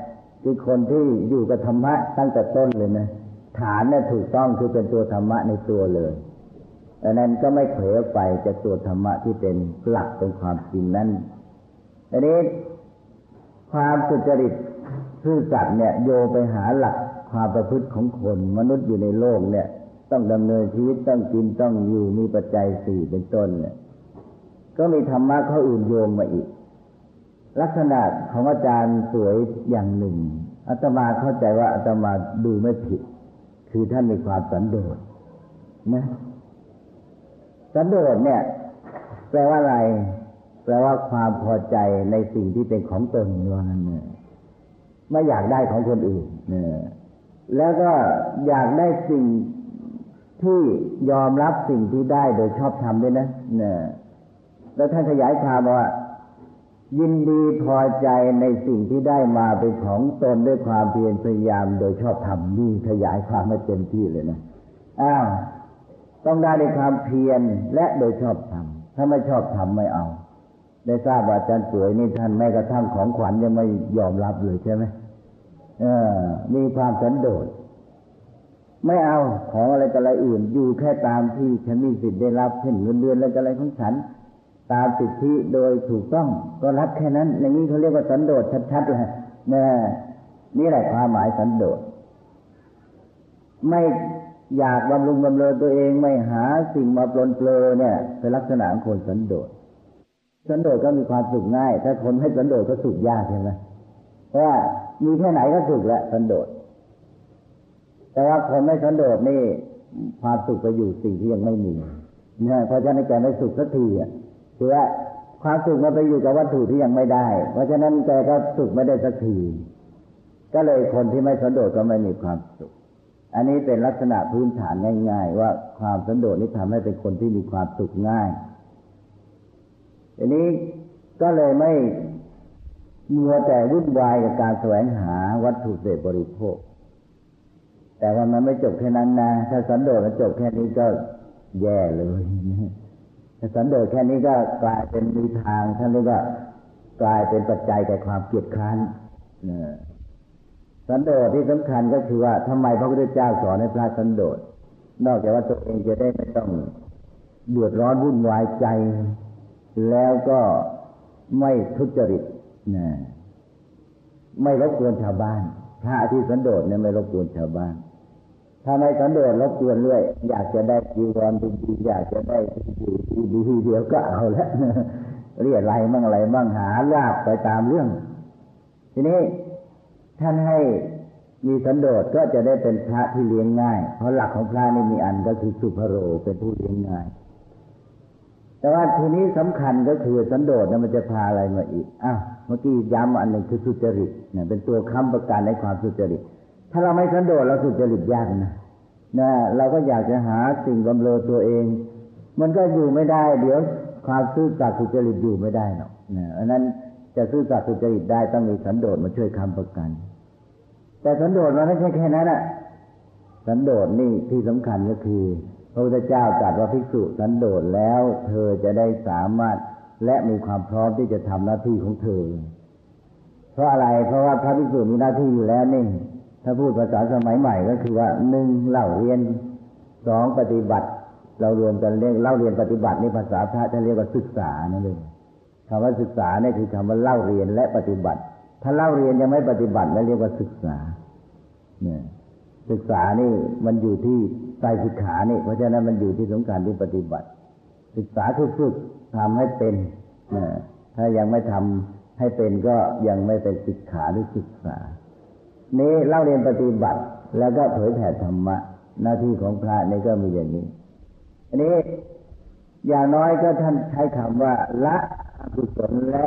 คือคนที่อยู่กับธรรมะตั้งแต่ต้นเลยนะฐานเนี่ยถูกต้องคือเป็นตัวธรรมะในตัวเลยดังนั้นก็ไม่เผลอไปจะตัวธรรมะที่เป็นหลักเป็นความจริงนั้นอันนี้ความสุจริตซื่อสัตย์เนี่ย โยไปหาหลักความประพฤติของคน มนุษย์อยู่ในโลกเนี่ย ต้องดำเนินชีวิตต้องกินต้องอยู่มีปัจจัยสี่เป็นต้นเนี่ย ก็มีธรรมะข้ออื่นโยงมาอีก ลักษณะของอาจารย์สวยอย่างหนึ่งอาตมาเข้าใจว่าอาตมาดูไม่ผิด คือท่านมีความสันโดษนะสันโดษเนี่ย แปลว่าอะไร แปลว่าความพอใจในสิ่งที่เป็นของตนว่างั้นเนี่ยไม่อยากได้ของคนอื่นเนี่ยแล้วก็อยากได้สิ่งที่ยอมรับสิ่งที่ได้โดยชอบทำด้วยนะเนี่ยแล้วท่านขยายความว่า ยินดีพอใจในสิ่งที่ได้มาเป็นของตนด้วยความเพียรพยายามโดยชอบทำนี่ขยายความไม่เต็มที่เลยนะอ้าวต้องได้ในความเพียรและโดยชอบทำถ้าไม่ชอบทำไม่เอา ได้ทราบว่าอาจารย์สวยนี่ท่านแม้กระทั่งของขวัญยังไม่ยอมรับเลยใช่ไหมเออ มีความสันโดษไม่เอาของอะไรกับอะไรอื่น อยู่แค่ตามที่ฉันมีสิทธิ์ได้รับเช่นเงินเดือนอะไรกับอะไรของฉัน ตามสิทธิโดยถูกต้องก็รับแค่นั้นอย่างนี้เขาเรียกว่าสันโดษชัดๆเลยนะนี่แหละความหมายสันโดษไม่อยากบำรุงบำเรอตัวเองไม่หาสิ่งมาปลนเปลือเนี่ยเป็นลักษณะของคนสันโดษสันโดษก็มีความสุขง่าย ถ้าคนให้สันโดษก็สุขยากใช่ไหมเพราะว่ามีแค่ไหนก็สุขแล้วสันโดษแต่ว่าคนไม่สันโดษนี่ความสุขไปอยู่สิ่งที่ยังไม่มีเนี่ยเพราะฉะนั้นแกไม่สุขสักทีอะ คือว่าความสุขมันไปอยู่กับวัตถุที่ยังไม่ได้ เพราะฉะนั้นแกก็สุขไม่ได้สักทีก็เลยคนที่ไม่สันโดษก็ไม่มีความสุข อันนี้เป็นลักษณะพื้นฐานง่าย ๆ ว่าความสันโดษนี้ทำให้เป็นคนที่มีความสุขง่ายอันนี้ก็เลยไม่มัวแต่วุ่นวายกับการแสวงหาวัตถุเสพบริโภค แต่ว่ามันไม่จบแค่นั้นนะ ถ้าสันโดษมันจบแค่นี้ก็แย่เลย สันโดษแค่นี้ก็กลายเป็นมีทางท่านเรียกว่ากลายเป็นปัจจัยแก่ความเกลียดค้านสันโดษที่สำคัญก็คือว่าทำไมพระพุทธเจ้าสอนให้พระสันโดษนอกจากว่าตัวเองจะได้ไม่ต้องเดือดร้อนวุ่นวายใจ แล้วก็ไม่ทุจริตนะไม่รบกวนชาวบ้าน พระที่สันโดษเนี่ยไม่รบกวนชาวบ้าน ถ้าไม่สันโดษรบกวนเรื่อยอยากจะได้จีวรดีๆอยากจะได้อยู่ดีๆเดียวก็เอาล้วเรียอะไรมั่งอะไรมั่งหาลาบไปตามเรื่อง ทีนี้ท่านให้มีสันโดษก็จะได้เป็นพระที่เลี้ยงง่าย เพราะหลักของพระนี่มีอันก็คือสุภโรเป็นผู้เลี้ยงง่าย แต่ว่าทีนี้สำคัญก็คือสันโดษนั้นมันจะพาอะไรมาอีกอ้าวเมื่อกี้ย้ำอันหนึ่งคือสุจริตเนี่ยเป็นตัวค้ำประกันในความสุจริต ถ้าเราไม่สันโดษเราสุจริตยากนะนะเราก็อยากจะหาสิ่งบำเรอตัวเอง มันก็อยู่ไม่ได้ เดี๋ยวความซื่อสัตย์สุจริตอยู่ไม่ได้หรอกนะอันนั้นจะซื่อสัตย์สุจริตได้ต้องมีสันโดษมาช่วยค้ำประกัน แต่สันโดษมันไม่ใช่แค่นั้นอะสันโดษนี่ที่สำคัญก็คือพระพุทธเจ้าตรัสว่าภิกษุสันโดษแล้ว เธอจะได้สามารถและมีความพร้อมที่จะทำหน้าที่ของเธอ เพราะอะไรเพราะว่าพระภิกษุมีหน้าที่อยู่แล้วนี่ ถ้าพูดภาษาสมัยใหม่ก็คือว่าหนึ่งเล่าเรียนสองปฏิบัติ เรารวมกันเรียกเล่าเรียนปฏิบัติในภาษาพระจะเรียกว่าศึกษานั่นเองคำว่าศึกษาเนี่ยคือคำว่าเล่าเรียนและปฏิบัติ ถ้าเล่าเรียนยังไม่ปฏิบัติไม่เรียกว่าศึกษา เนี่ยศึกษานี่มันอยู่ที่ใจศึกขานี่ เพราะฉะนั้นมันอยู่ที่สงการที่ปฏิบัติ ศึกษาคือฝึกทำให้เป็นถ้ายังไม่ทำให้เป็นก็ยังไม่เป็นศึกขาหรือศึกษา นี้เล่าเรียนปฏิบัติ แล้วก็เผยแผ่ธรรมะ หน้าที่ของพระนี่ก็มีอย่างนี้ อันนี้อย่างน้อยก็ท่านใช้คำว่า ละอกุศลและ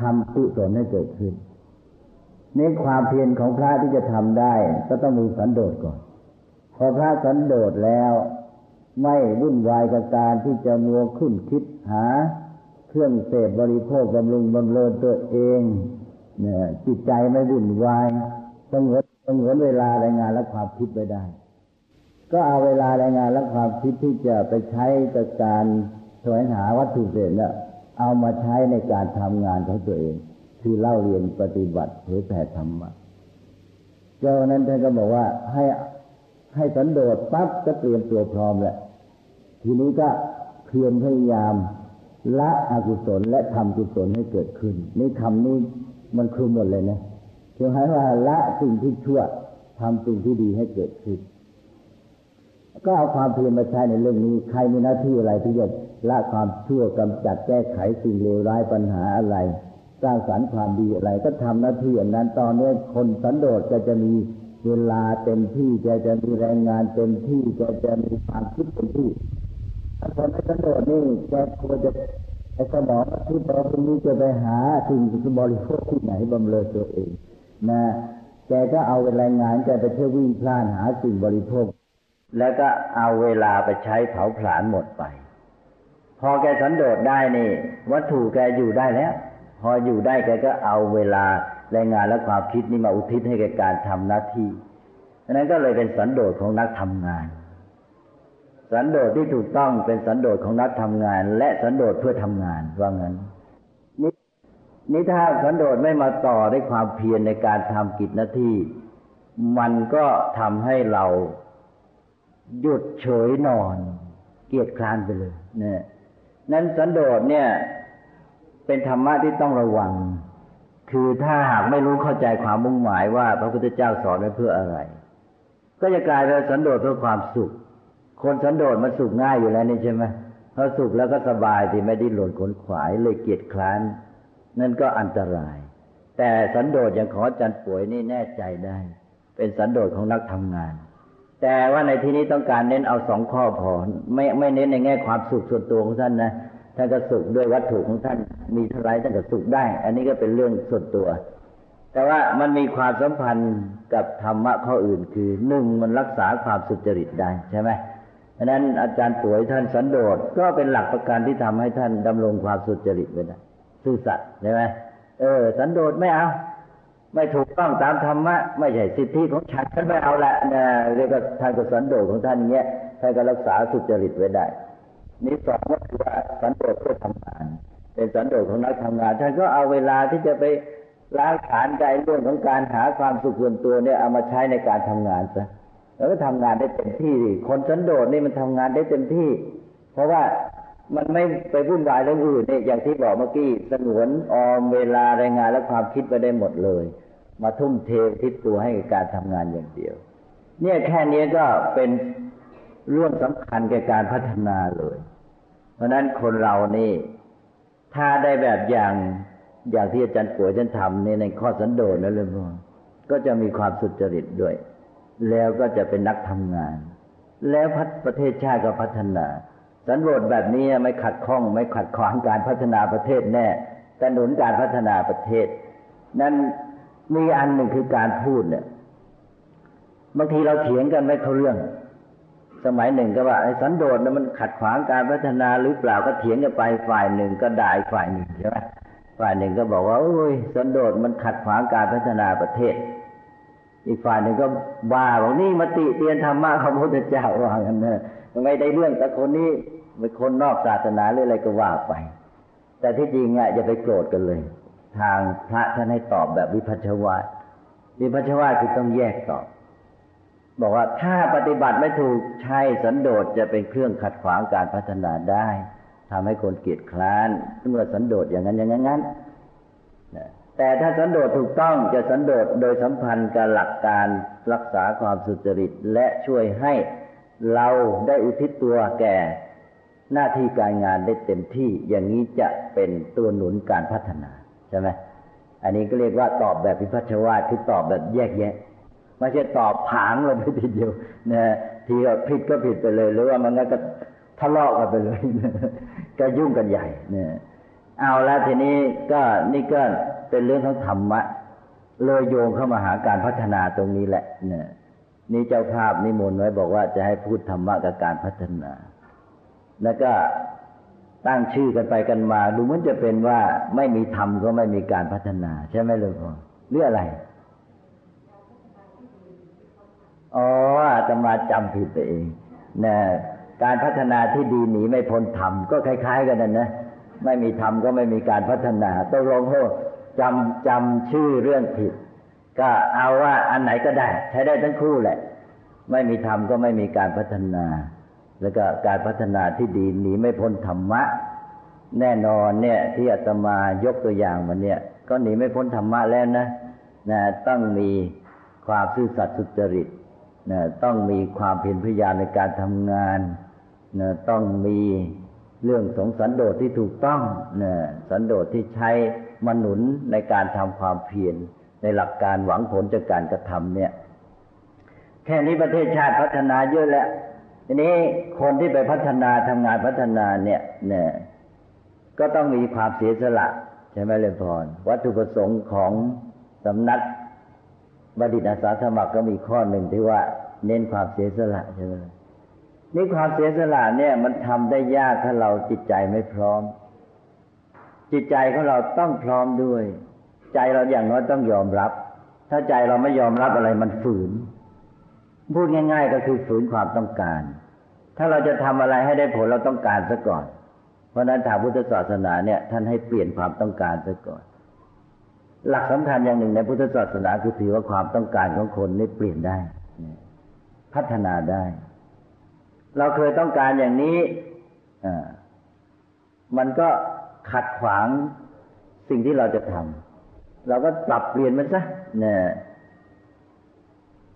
ทำกุศลให้เกิดขึ้นนี่ความเพียรของพระที่จะทำได้ ก็ต้องมีสันโดษก่อน พอพระสันโดษแล้ว ไม่วุ่นวายกับการที่จะมัวขึ้นคิดหา เครื่องเสพบริโภคบำรุงบำเรอตัวเอง เนี่ยจิตใจไม่วุ่นวายสงวนสงวนเวลารายงานและความคิดไปได้ ก็เอาเวลารายงานและความคิดที่จะไปใช้กับการแสวงหาวัตถุเสพเนี่ยเอามาใช้ในการทำงานของตัวเอง คือเล่าเรียนปฏิบัติเผยแผ่ธรรมะเจ้านั้นท่านก็บอกว่าให้ให้สันโดษปั๊บก็เตรียมตัวพร้อมแหละ ทีนี้ก็เพียรพยายามละอกุศลและทำกุศลให้เกิดขึ้นนี่คำนี้ มันคือหมดเลยนะคือหมายว่าละสิ่งที่ชั่วทำสิ่งที่ดีให้เกิดขึ้น ก็เอาความเพียรมาใช้ในเรื่องนี้ ใครมีหน้าที่อะไรที่จะละความชั่วกำจัดแก้ไขสิ่งเลวร้ายปัญหาอะไร สร้างสรรค์ความดีอะไร ก็ทำหน้าที่อย่างนั้น ตอนนี้คนสันโดษจะจะมีเวลาเต็มที่จะจะมีแรงงานเต็มที่จะจะมีความคิดเต็มที่ถ้าคนไม่สันโดษนี่แกควรจะ ไอ้สมองที่ตอนนี้จะไปหาสิ่งบริโภคที่ไหนบำเรอตัวเองนะแกก็เอาแรงงานแกไปเที่ยววิ่งพลานหาสิ่งบริโภค แล้วก็เอาเวลาไปใช้เผาผลาญหมดไป พอแกสันโดษได้นี่ วัตถุแกอยู่ได้แล้ว พออยู่ได้แกก็เอาเวลาแรงงานและความคิดนี้มาอุทิศให้แกการทำหน้าที่ดังนั้นก็เลยเป็นสันโดษของนักทำงาน สันโดษที่ถูกต้องเป็นสันโดษของนักทำงาน และสันโดษเพื่อทำงานว่างั้นนี่นี่ถ้าสันโดษไม่มาต่อด้ความเพียรในการทำกิจหน้าที่ มันก็ทำให้เราหยุดเฉยนอน เกียจคร้านไปเลยเนี่ยนั้นสันโดษเนี่ย เป็นธรรมะที่ต้องระวัง คือถ้าหากไม่รู้เข้าใจความมุ่งหมายว่าพระพุทธเจ้าสอนไว้เพื่ออะไร ก็จะกลายเป็นสันโดษเพื่อความสุข คนสันโดษมันสุขง่ายอยู่แล้วนี่ใช่ไหมพอสุขแล้วก็สบายที่ไม่ได้หล่นขนขวายเลยเกียจคร้าน นั่นก็อันตราย แต่สันโดษอย่างขอจันป่วยนี่แน่ใจได้ เป็นสันโดษของนักทำงาน แต่ว่าในที่นี้ต้องการเน้นเอาสองข้อพอไม่ไม่เน้นในแง่ความสุขส่วนตัวของท่านนะท่านก็สุขด้วยวัตถุของท่านมีเท่าไรท่านก็สุขได้ อันนี้ก็เป็นเรื่องส่วนตัว แต่ว่ามันมีความสัมพันธ์กับธรรมะข้ออื่นคือหนึ่งมันรักษาความสุจริตได้ใช่ไหม เพราะนั้นอาจารย์ป่วยท่านสันโดษก็เป็นหลักประการที่ทำให้ท่านดำรงความสุจริตไว้ได้ซื่อสัตย์ใช่ไหมเออ สันโดษไม่เอา ไม่ถูกต้องตามธรรมะไม่ใช่สิทธิของฉันฉันไม่เอาละนะเรียกว่าท่านก็สันโดษของท่านอย่างเงี้ยท่านก็รักษาสุจริตไว้ได้นี่สองก็คือว่าสันโดษเพื่อทำงาน เป็นสันโดษของนักทำงานท่านก็เอาเวลาที่จะไปล้างฐานใจเรื่องของการหาความสุขส่วนตัวเนี่ยเอามาใช้ในการทำงานซะ แล้วก็ทำงานได้เต็มที่คนสันโดษนี่มันทำงานได้เต็มที่ เพราะว่ามันไม่ไปวุ่นวายเรื่องอื่นเนี่ยอย่างที่บอกเมื่อกี้สงวนออมเวลารายงานและความคิดไปได้หมดเลย มาทุ่มเททิศตัวให้การทำงานอย่างเดียว เนี่ยแค่นี้ก็เป็นเรื่องสำคัญแก่การพัฒนาเลย เพราะนั้นคนเรานี่ ถ้าได้แบบอย่างอย่างที่อาจารย์ป่วยท่านทำนี่ในข้อสันโดษนั่นเลยก็จะมีความสุจริตด้วย แล้วก็จะเป็นนักทำงาน แล้วพัฒประเทศชาติก็พัฒนาสันโดษแบบนี้ไม่ขัดข้องไม่ขัดขวางการพัฒนาประเทศแน่แต่หนุนการพัฒนาประเทศ นั้นมีอันหนึ่งคือการพูดเนี่ยบางทีเราเถียงกันไม่เข้าเรื่อง สมัยหนึ่งก็ว่าไอ้สันโดษมันขัดขวางการพัฒนาหรือเปล่าก็เถียงกันไปฝ่ายหนึ่งก็ด่าฝ่ายหนึ่งใช่ไหมฝ่ายหนึ่งก็บอกว่าโอ้ยสันโดษมันขัดขวางการพัฒนาประเทศ อีกฝ่ายหนึ่งก็บ้าบอกนี่มติเตียนธรรมะของพระพุทธเจ้าว่ากันเนอะไม่ได้เรื่องแต่คนนี้เป็นคนนอกศาสนาหรืออะไรก็ว่าไป แต่ที่จริงอะอย่าไปโกรธกันเลย ทางพระท่านให้ตอบแบบวิพัชวาทวิพัชวาทคือต้องแยกตอบ บอกว่าถ้าปฏิบัติไม่ถูกใช่สันโดษจะเป็นเครื่องขัดขวางการพัฒนาได้ฉทำให้คนเกียดคร้านเมื่อสันโดษอย่างนั้นอย่างนั้น แต่ถ้าสันโดษถูกต้องจะสันโดษโดยสัมพันธ์กับหลักการรักษาความสุจริต และช่วยให้เราได้อุทิศตัวแก่หน้าที่การงานได้เต็มที่อย่างนี้จะเป็นตัวหนุนการพัฒนาใช่ไหมอันนี้ก็เรียกว่าตอบแบบพิพัฒวาคือตอบแบบแยกแยะไม่ใช่ตอบผางลงไปทีเดียวนะทีก็ผิดก็ผิดไปเลย หรือว่ามันก็ทะเลาะกันไปเลยก็ยุ่งกันใหญ่เนี่ยเอาแล้วทีนี้ก็นี่ก็ เป็นเรื่องของธรรมะ เลยโยงเข้ามาหาการพัฒนาตรงนี้แหละเนี่ยนี่เจ้าภาพนิมนต์ไว้บอกว่าจะให้พูดธรรมะกับการพัฒนา แล้วก็ตั้งชื่อกันไปกันมา ดูเหมือนจะเป็นว่าไม่มีธรรมก็ไม่มีการพัฒนา ใช่ไหมเลยพ่อเรื่องอะไรอ๋อจะมาจำผิดไปเองนะการพัฒนาที่ดีหนีไม่พ้นธรรมก็คล้าย ๆ กันนั่นนะ ไม่มีธรรมก็ไม่มีการพัฒนาต้องลงโทษ จำจำชื่อเรื่องผิด ก็เอาว่าอันไหนก็ได้ ใช้ได้ทั้งคู่แหละ ไม่มีธรรมก็ไม่มีการพัฒนา แล้วก็การพัฒนาที่ดีหนีไม่พ้นธรรมะ แน่นอนเนี่ย ที่อาตมายกตัวอย่างมาเนี่ย ก็หนีไม่พ้นธรรมะแล้วนะนะต้องมีความซื่อสัตย์สุจริตนะต้องมีความเพียรพยายามในการทำงานนะต้องมีเรื่องสงสันโดษที่ถูกต้องนะสันโดษที่ใช้ มนุนในการทำความเพียรในหลักการหวังผลจากการกระทำเนี่ย แค่นี้ประเทศชาติพัฒนาเยอะแล้วทีนี้คนที่ไปพัฒนาทำงานพัฒนาเนี่ยเนี่ยก็ต้องมีความเสียสละใช่ไหมเลยพร วัตถุประสงค์ของสำนักบัณฑิตอาสาสมัครก็มีข้อหนึ่งที่ว่าเน้นความเสียสละใช่ไหมนี่ความเสียสละเนี่ย มันทำได้ยากถ้าเราจิตใจไม่พร้อม จิตใจของเราต้องพร้อมด้วย ใจเราอย่างน้อยต้องยอมรับ ถ้าใจเราไม่ยอมรับอะไรมันฝืน พูดง่าย ๆ ก็คือฝืนความต้องการ ถ้าเราจะทำอะไรให้ได้ผลเราต้องการซะก่อน เพราะนั้นทางพุทธศาสนาเนี่ย ท่านให้เปลี่ยนความต้องการซะก่อน หลักสำคัญอย่างหนึ่งในพุทธศาสนาคือถือว่าความต้องการของคนนี่เปลี่ยนได้ พัฒนาได้ เราเคยต้องการอย่างนี้อ่ามันก็ ขัดขวางสิ่งที่เราจะทำเราก็ปรับเปลี่ยนมันซะเนี่ย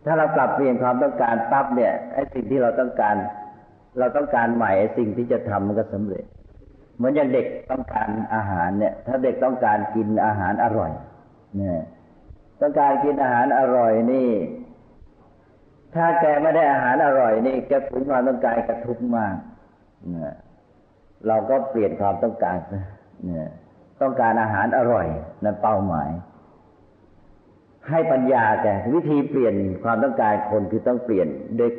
ถ้าเราปรับเปลี่ยนความต้องการปั๊บเนี่ยไอ้สิ่งที่เราต้องการ เราต้องการใหม่ไอ้สิ่งที่จะทำมันก็สำเร็จ เหมือนอย่างเด็กต้องการอาหารเนี่ย ถ้าเด็กต้องการกินอาหารอร่อย เนี่ย ต้องการกินอาหารอร่อยนี่ ถ้าแกไม่ได้อาหารอร่อยนี่แกฝืนความต้องการกระทุกมากเนี่ยเราก็เปลี่ยนความต้องการนี่ย ต้องการอาหารอร่อยนั่นเป้าหมาย ให้ปัญญาแกวิธีเปลี่ยนความต้องการคนคือต้องเปลี่ยนเด็ก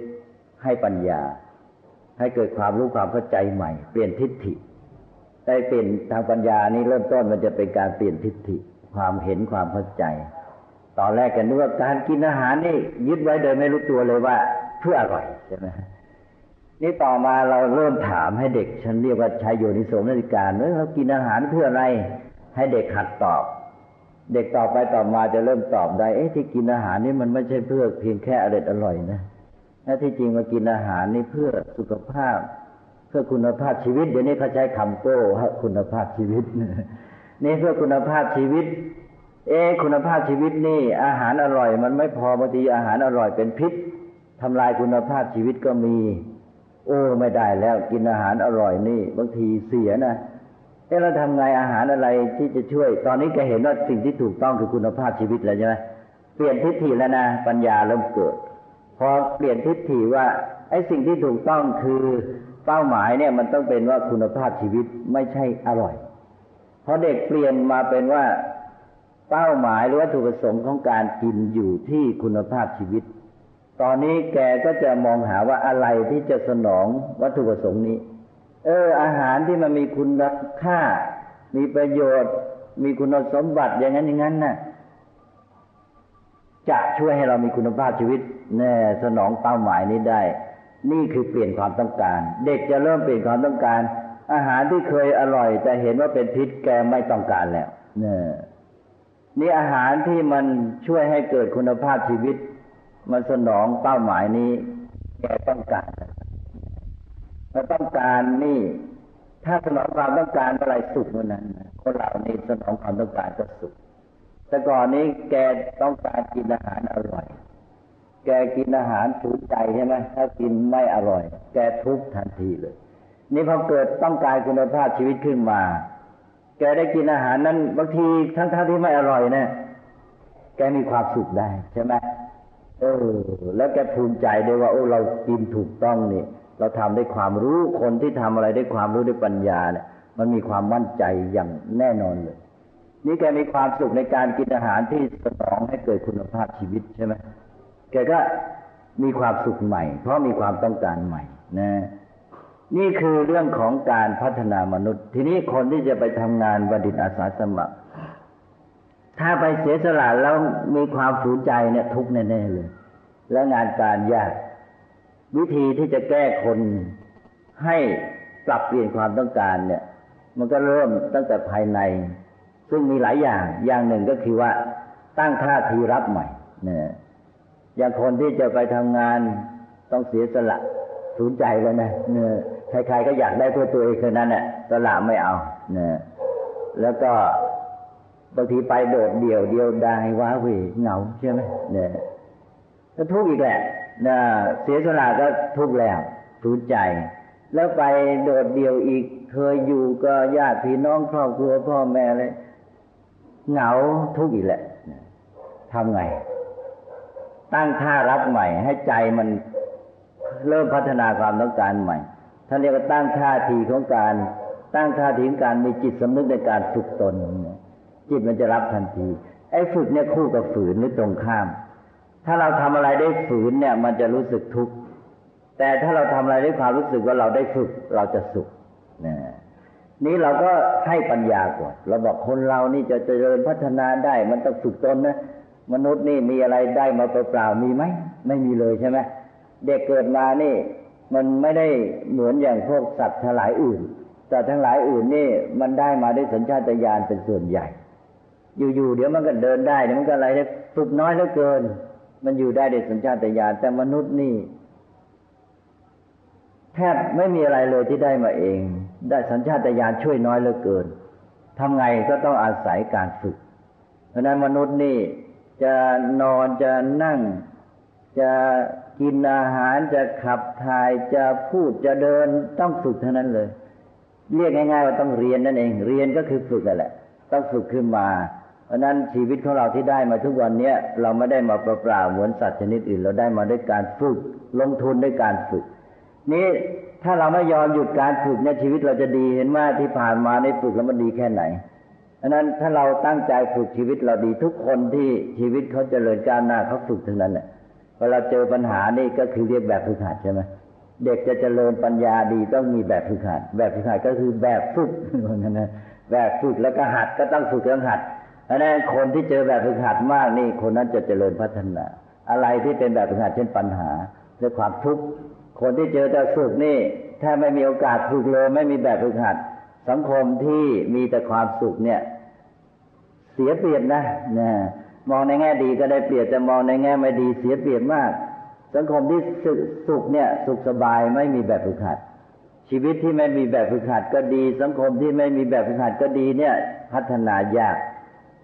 ให้ปัญญา ให้เกิดความรู้ความเข้าใจใหม่ เปลี่ยนทิฏฐิได้เปลี่ยนทางปัญญานี้เริ่มต้นมันจะเป็นการเปลี่ยนทิฏฐิ ความเห็นความเข้าใจ ตอนแรกกันนึกว่าการกินอาหารนี่ยึดไว้โดยไม่รู้ตัวเลยว่า เพื่ออร่อยใช่ไหม นี่ต่อมาเราเริ่มถามให้เด็ก ฉันเรียกว่าใช้โยนิโสมนสิการเออเรากินอาหารเพื่ออะไร ให้เด็กหัดตอบ เด็กต่อไปต่อมาจะเริ่มตอบได้ เอ๊ะที่กินอาหารนี่มันไม่ใช่เพื่อเพียงแค่อร่อยอร่อยนะถ้าที่จริงมากินอาหารนี่เพื่อสุขภาพ เพื่อคุณภาพชีวิต เดี๋ยวนี้เขาใช้คำโก้คุณภาพชีวิตนี่เพื่อคุณภาพชีวิต เอ๊คุณภาพชีวิตนี่ อาหารอร่อย มันไม่พอบางทีอาหารอร่อยเป็นพิษทำลายคุณภาพชีวิตก็มี โอ้ไม่ได้แล้วกินอาหารอร่อยนี่ บางทีเสียนะเอ๊ะเราทำไงอาหารอะไรที่จะช่วย ตอนนี้แกเห็นว่าสิ่งที่ถูกต้องคือคุณภาพชีวิตแล้วใช่ไหมเปลี่ยนทิฏฐิแล้วนะปัญญาเริ่มเกิดพอเปลี่ยนทิฏฐิว่าไอ้สิ่งที่ถูกต้องคือเป้าหมายเนี่ยมันต้องเป็นว่าคุณภาพชีวิตไม่ใช่อร่อยพอเด็กเปลี่ยนมาเป็นว่าเป้าหมายหรือวัตถุประสงค์ของการกินอยู่ที่คุณภาพชีวิต ตอนนี้แกก็จะมองหาว่าอะไรที่จะสนองวัตถุประสงค์นี้ เออ อาหารที่มันมีคุณค่า มีประโยชน์ มีคุณสมบัติอย่างนั้นอย่างนั้นน่ะจะช่วยให้เรามีคุณภาพชีวิตแน่สนองเป้าหมายนี้ได้ นี่คือเปลี่ยนความต้องการ เด็กจะเริ่มเปลี่ยนความต้องการ อาหารที่เคยอร่อย แต่เห็นว่าเป็นพิษแกไม่ต้องการแล้วเนี่ยนี่อาหารที่มันช่วยให้เกิดคุณภาพชีวิต มันสนองเป้าหมายนี้แกต้องการมันต้องการนี่ ถ้าสนองความต้องการอะไรสุขเมื่อนั้นคนเหล่านี้สนองความต้องการก็สุขแต่ก่อนนี้แกต้องการกินอาหารอร่อย แกกินอาหารถูกใจใช่ไหมถ้ากินไม่อร่อย แกทุกทันทีเลย นี่พอเกิดต้องการคุณภาพชีวิตขึ้นมา แกได้กินอาหารนั้นบางทีทั้งๆทที่ไม่อร่อยเนะแกมีความสุขได้ใช่ไหม เออ แล้วแกภูมิใจด้วยว่า โอ้เรากินถูกต้องนี่ เราทำด้วยความรู้คนที่ทำอะไรด้วยความรู้ด้วยปัญญาเนี่ย มันมีความมั่นใจอย่างแน่นอนเลย นี่แกมีความสุขในการกินอาหารที่สนองให้เกิดคุณภาพชีวิตใช่ไหมแกก็มีความสุขใหม่ เพราะมีความต้องการใหม่นะ นี่คือเรื่องของการพัฒนามนุษย์ ทีนี้คนที่จะไปทำงานบัณฑิตอาสาสมัคร ถ้าไปเสียสละแล้วมีความฝืนใจเนี่ยทุกแน่ๆเลย แล้วงานการยาก วิธีที่จะแก้คนให้ปรับเปลี่ยนความต้องการเนี่ย มันก็เริ่มตั้งแต่ภายใน ซึ่งมีหลายอย่าง อย่างหนึ่งก็คือว่าตั้งท่าทีรับใหม่เนี่ยอย่างคนที่จะไปทำงานต้องเสียสละสูญใจแล้วนะเนี่ยใครๆก็อยากได้เพื่อตัวเองแค่นั้นแหละสละไม่เอาเนี่ยแล้วก็ บางทีไปโดดเดี่ยวเดียวดายว้าเหวเหงาใช่ไหมเนี่ยก็ทุกข์อีกแหละนะเสียสละก็ทุกข์แล้วสูญใจ แล้วไปโดดเดี่ยวอีก เคยอยู่ก็ญาติพี่น้องครอบครัวพ่อแม่เลยเหงาทุกข์อีกแหละทำไง ตั้งท่ารับใหม่ ให้ใจมันเริ่มพัฒนาความต้องการใหม่ท่านเรียกว่าตั้งท่าทีของการ ตั้งท่าทีของการมีจิตสำนึกในการฝึกตนเนี่ย จิตมันจะรับทันที ไอ้ฝึกเนี่ยคู่กับฝืนหรือตรงข้าม ถ้าเราทำอะไรได้ฝืนเนี่ย มันจะรู้สึกทุกข์แต่ถ้าเราทำอะไรด้วยความรู้สึกว่าเราได้ฝึกเราจะสุขนะนี้เราก็ให้ปัญญาก่อนเราบอกคนเรานี่จะเจริญพัฒนาได้ มันต้องฝึกตนนะมนุษย์นี่มีอะไรได้มาเปล่าๆมีไหมไม่มีเลยใช่ไหมเด็กเกิดมานี่ มันไม่ได้เหมือนอย่างพวกสัตว์ทั้งหลายอื่นแต่ทั้งหลายอื่นนี่ มันได้มาด้วยสัญชาตญาณเป็นส่วนใหญ่ อยู่ๆเดี๋ยวมันก็เดินได้เดี๋ยวมันก็อะไรได้ฝึกน้อยเหลือเกิน มันอยู่ได้ด้วยสัญชาตญาณแต่มนุษย์นี่ แทบไม่มีอะไรเลยที่ได้มาเอง ได้สัญชาตญาณช่วยน้อยเหลือเกินทำไงก็ต้องอาศัยการฝึก เพราะนั้นมนุษย์นี่จะนอนจะนั่ง จะกินอาหารจะขับถ่ายจะพูดจะเดินต้องฝึกเท่านั้นเลย เรียกง่ายๆว่าต้องเรียนนั่นเอง เรียนก็คือฝึกนั่นแหละ ต้องฝึกขึ้นมา เพราะนั้นชีวิตของเราที่ได้มาทุกวันเนี้ยเราไม่ได้มาเปล่าๆเหมือนสัตว์ชนิดอื่น เราได้มาด้วยการฝึกลงทุนด้วยการฝึก นี้ถ้าเราไม่ยอมหยุดการฝึกเนี่ยชีวิตเราจะดีเห็นว่าที่ผ่านมาในฝึกแล้วมันดีแค่ไหนเพราะนั้นถ้าเราตั้งใจฝึกชีวิตเราดีทุกคนที่ชีวิตเขาจเจริญก้าวหน้าเขาฝึกทั้งนั้นเนี่ยเวลาเจอปัญหานี่ก็คือเรียกแบบฝึกหัดใช่ไหมเด็กจะเจริญปัญญาดีต้องมีแบบฝึกหัด แบบฝึกหัดก็คือแบบฝึกนะแบบฝึกแล้วก็หัดก็ต้องฝึกแล้วหัด อันนั้นคนที่เจอแบบฝึกหัดมากนี่คนนั้นจะเจริญพัฒนา อะไรที่เป็นแบบฝึกหัดเช่นปัญหาหรือความทุกข์คนที่เจอแต่ฝึกนี่ถ้าไม่มีโอกาสฝึกเลยไม่มีแบบฝึกหัด สังคมที่มีแต่ความสุขเนี่ย เสียเปรียบนะนะมองในแง่ดีก็ได้เปรียบแต่มองในแง่ไม่ดีเสียเปรียบมาก สังคมที่สุขเนี่ยสุขสบายไม่มีแบบฝึกหัด ชีวิตที่ไม่มีแบบฝึกหัดก็ดี สังคมที่ไม่มีแบบฝึกหัดก็ดีเนี่ย พัฒนายาก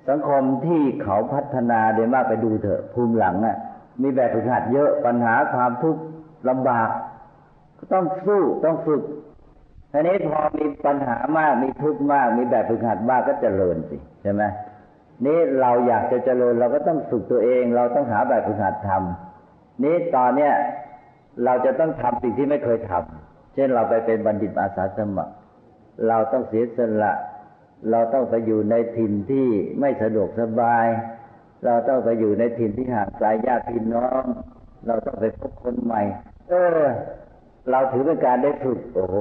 สังคมที่เขาพัฒนาเดี๋ยวมากไปดูเถอะภูมิหลังอะ มีแบบฝึกหัดเยอะปัญหาความทุกข์ลำบากก็ต้องสู้ต้องฝึกทีนี้พอมีปัญหามากมีทุกข์มาก มีแบบฝึกหัดมากก็เจริญสิใช่ไหมนี่เราอยากจะเจริญเราก็ต้องฝึกตัวเอง เราต้องหาแบบฝึกหัดทำนี้ตอนเนี้ยเราจะต้องทำสิ่งที่ไม่เคยทำเช่นเราไปเป็นบัณฑิตอาสาสมัคร เราต้องเสียสละ เราต้องไปอยู่ในถิ่นที่ไม่สะดวกสบาย เราต้องไปอยู่ในถิ่นที่ห่างไกลญาติพี่น้อง เราต้องไปพบคนใหม่ เออ เราถือเป็นการได้ฝึก โอ้โห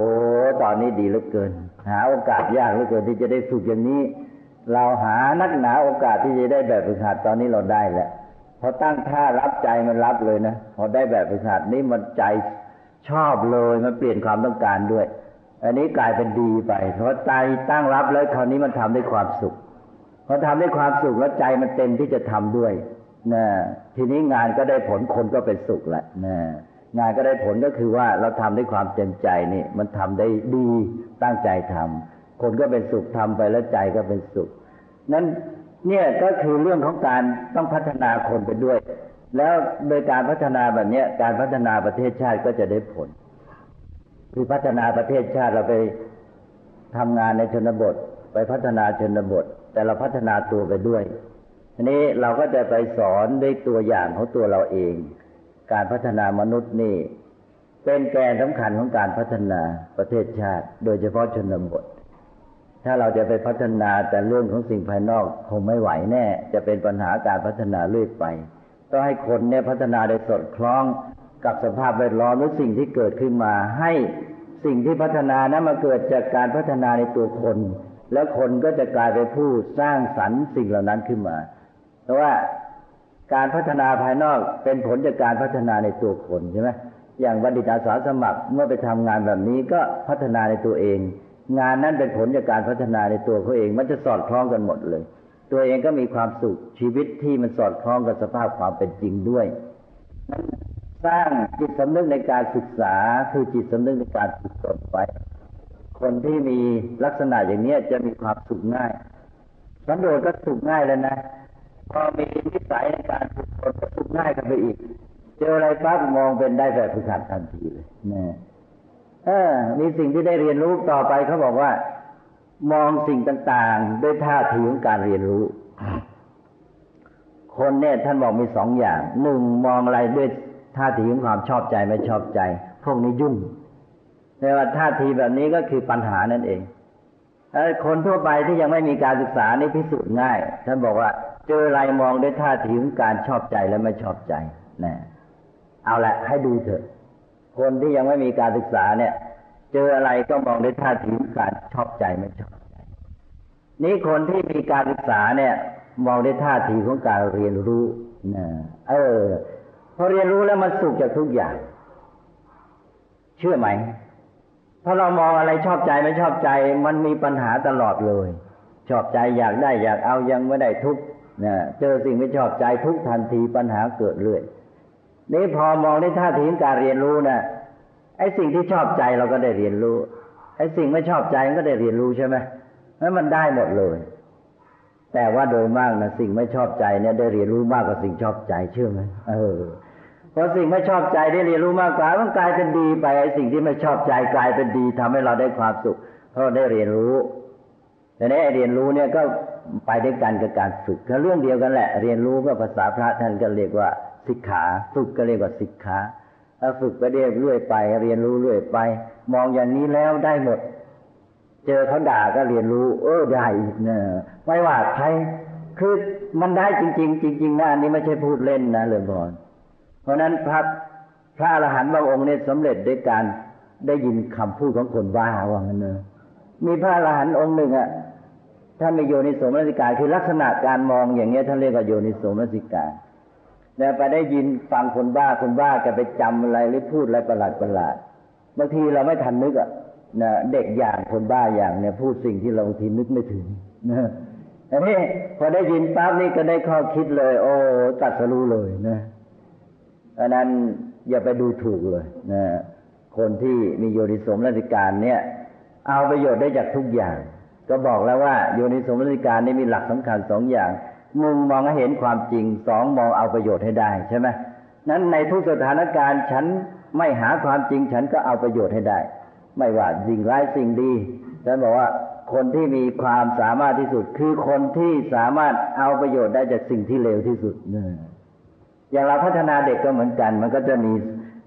ตอนนี้ดีเหลือเกิน หาโอกาสยากเหลือเกินที่จะได้ฝึกอย่างนี้ เราหานักหนาโอกาสที่จะได้แบบฝึกหัดตอนนี้เราได้แล้วพอตั้งท่ารับใจมันรับเลยนะ พอได้แบบฝึกหัดนี้มันใจชอบเลย มันเปลี่ยนความต้องการด้วย อันนี้กลายเป็นดีไปเพราะใจตั้งรับแล้วคราวนี้มันทำด้วยความสุขพอทำด้วยความสุขแล้วใจมันเต็มที่จะทำด้วยนะทีนี้งานก็ได้ผลคนก็เป็นสุขแหละนะงานก็ได้ผลก็คือว่าเราทำด้วยความเต็มใจนี่มันทำได้ดีตั้งใจทำคนก็เป็นสุขทำไปแล้วใจก็เป็นสุข นั้นเนี่ยก็คือเรื่องของการต้องพัฒนาคนไปด้วย แล้วโดยการพัฒนาแบบนี้การพัฒนาประเทศชาติก็จะได้ผล คือพัฒนาประเทศชาติเราไปทำงานในชนบท ไปพัฒนาชนบท แต่เราพัฒนาตัวไปด้วยทีนี้เราก็จะไปสอนด้วยตัวอย่างของตัวเราเอง การพัฒนามนุษย์นี่ เป็นแกนสำคัญของการพัฒนาประเทศชาติ โดยเฉพาะชนบท ถ้าเราจะไปพัฒนาแต่เรื่องของสิ่งภายนอกคงไม่ไหวแน่ จะเป็นปัญหาการพัฒนาเรื่อยไป ต้องให้คนเนี่ยพัฒนาได้สดคล้อง กับสภาพแวดล้อมหรือสิ่งที่เกิดขึ้นมา ให้สิ่งที่พัฒนานั้นมาเกิดจากการพัฒนาในตัวคน แล้วคนก็จะกลายเป็นผู้สร้างสรรค์สิ่งเหล่านั้นขึ้นมาเพราะว่าการพัฒนาภายนอกเป็นผลจากการพัฒนาในตัวคนใช่ไหมอย่างบัณฑิตอาสาสมัครเมื่อไปทำงานแบบนี้ก็พัฒนาในตัวเอง งานนั้นเป็นผลจากการพัฒนาในตัวเขาเอง มันจะสอดคล้องกันหมดเลย ตัวเองก็มีความสุขชีวิตที่มันสอดคล้องกับสภาพความเป็นจริงด้วย สร้างจิตสำนึกในการศึกษาคือจิตสำนึกในการฝึกตนไว้ คนที่มีลักษณะอย่างนี้จะมีความสุขง่ายสันโดษก็สุขง่ายแล้วนะพอมีนิสัยในการฝึกฝนก็ฝึกง่ายกันไปอีก เจออะไรปั๊บมองเป็นได้แบบฝึกหัดทันทีเลยนะเออ มีสิ่งที่ได้เรียนรู้ต่อไปเขาบอกว่า มองสิ่งต่างๆ ด้วยท่าทีของการเรียนรู้ คนเนี่ยท่านบอกมีสองอย่างหนึ่งมองอะไรด้วย ท่าทีของความชอบใจไม่ชอบใจ พวกนี้ยุ่งแต่ว่าท่าทีแบบนี้ก็คือปัญหานั่นเองคนทั่วไปที่ยังไม่มีการศึกษานี่พิสูจน์ง่าย ท่านบอกว่า เจออะไรมองด้วยท่าทีของการชอบใจและไม่ชอบใจนะเอาละให้ดูเถอะ คนที่ยังไม่มีการศึกษาเนี่ย เจออะไรก็มองด้วยท่าทีของการชอบใจไม่ชอบใจ นี่คนที่มีการศึกษาเนี่ย มองด้วยท่าทีของการเรียนรู้นะเออ อเรียนรู้แล้วมันสุขจากทุกอย่าง เชื่อไหมพอเรามองอะไรชอบใจไม่ชอบใจ มันมีปัญหาตลอดเลย ชอบใจอยากได้อยากเอายังไม่ได้ทุกนะเจอสิ่งไม่ชอบใจทุกทันทีปัญหาเกิดเรื่อยนี่พอมองในท่าทีการเรียนรู้นะไอ้สิ่งที่ชอบใจเราก็ได้เรียนรู้ ไอ้สิ่งไม่ชอบใจก็ได้เรียนรู้ใช่ไหมแล้วมันได้หมดเลย แต่ว่าโดยมากนะสิ่งไม่ชอบใจเนี่ยได้เรียนรู้มากกว่าสิ่งชอบใจเชื่อไหมเออ พอสิ่งไม่ชอบใจได้เรียนรู้มากกว่ามันกลายเป็นดีไปไอ้สิ่งที่ไม่ชอบใจกลายเป็นดีทำให้เราได้ความสุข เพราะได้เรียนรู้แต่นี้เรียนรู้เนี่ยก็ไปด้วยกันกับการฝึกก็เรื่องเดียวกันแหละ เรียนรู้ก็ภาษาพระท่านก็เรียกว่าศิกขาฝึกก็เรียกว่าศิกขาถ้าฝึกไปเรื่อยไป เรียนรู้เรื่อยไป มองอย่างนี้แล้วได้หมด เจอเขาด่าก็เรียนรู้ เออได้เนี่ยไม่ว่าใครคือมันได้จริง ๆ จริง ๆนะอันนี้ไม่ใช่พูดเล่นนะเลยบอล เพราะนั้นพระพระอรหันต์บางองค์เนี่ยสำเร็จด้วยการได้ยินคำพูดของคนว่าว่างั้นเนอะมีพระอรหันต์องค์หนึ่งอะท่านมีโยนิโสมนสิกาคือลักษณะการมองอย่างเงี้ยท่านเรียกว่าโยนิโสมนสิกาแต่ไปได้ยินฟังคนบ้าคนบ้าแกไปจำอะไรหรือพูดอะไรประหลาดประหลาดบางทีเราไม่ทันนึกอะนะเด็กอย่างคนบ้าอย่างเนี่ยพูดสิ่งที่เราบางทีนึกไม่ถึงนะอันนี้พอได้ยินปั๊บนี่ก็ได้ข้อคิดเลย โอ้ตัดสรู้เลยนะ ราะนั้นอย่าไปดูถูกเลยนะคนที่มีโยนิสมรสิการเนี่ย เอาประโยชน์ได้จากทุกอย่าง ก็บอกแล้วว่าโยนิสมรสิการนี่มีหลักสำคัญสองอย่างมึงมองให้เห็นความจริงสองมองเอาประโยชน์ให้ได้ใช่ไหมนั้นในทุกสถานการณ์ฉันไม่หาความจริงฉันก็เอาประโยชน์ให้ได้ ไม่ว่าสิ่งร้ายสิ่งดีฉันบอกว่าคนที่มีความสามารถที่สุด คือคนที่สามารถเอาประโยชน์ได้จากสิ่งที่เลวที่สุดเนี่ย อย่างเราพัฒนาเด็กก็เหมือนกัน มันก็จะมี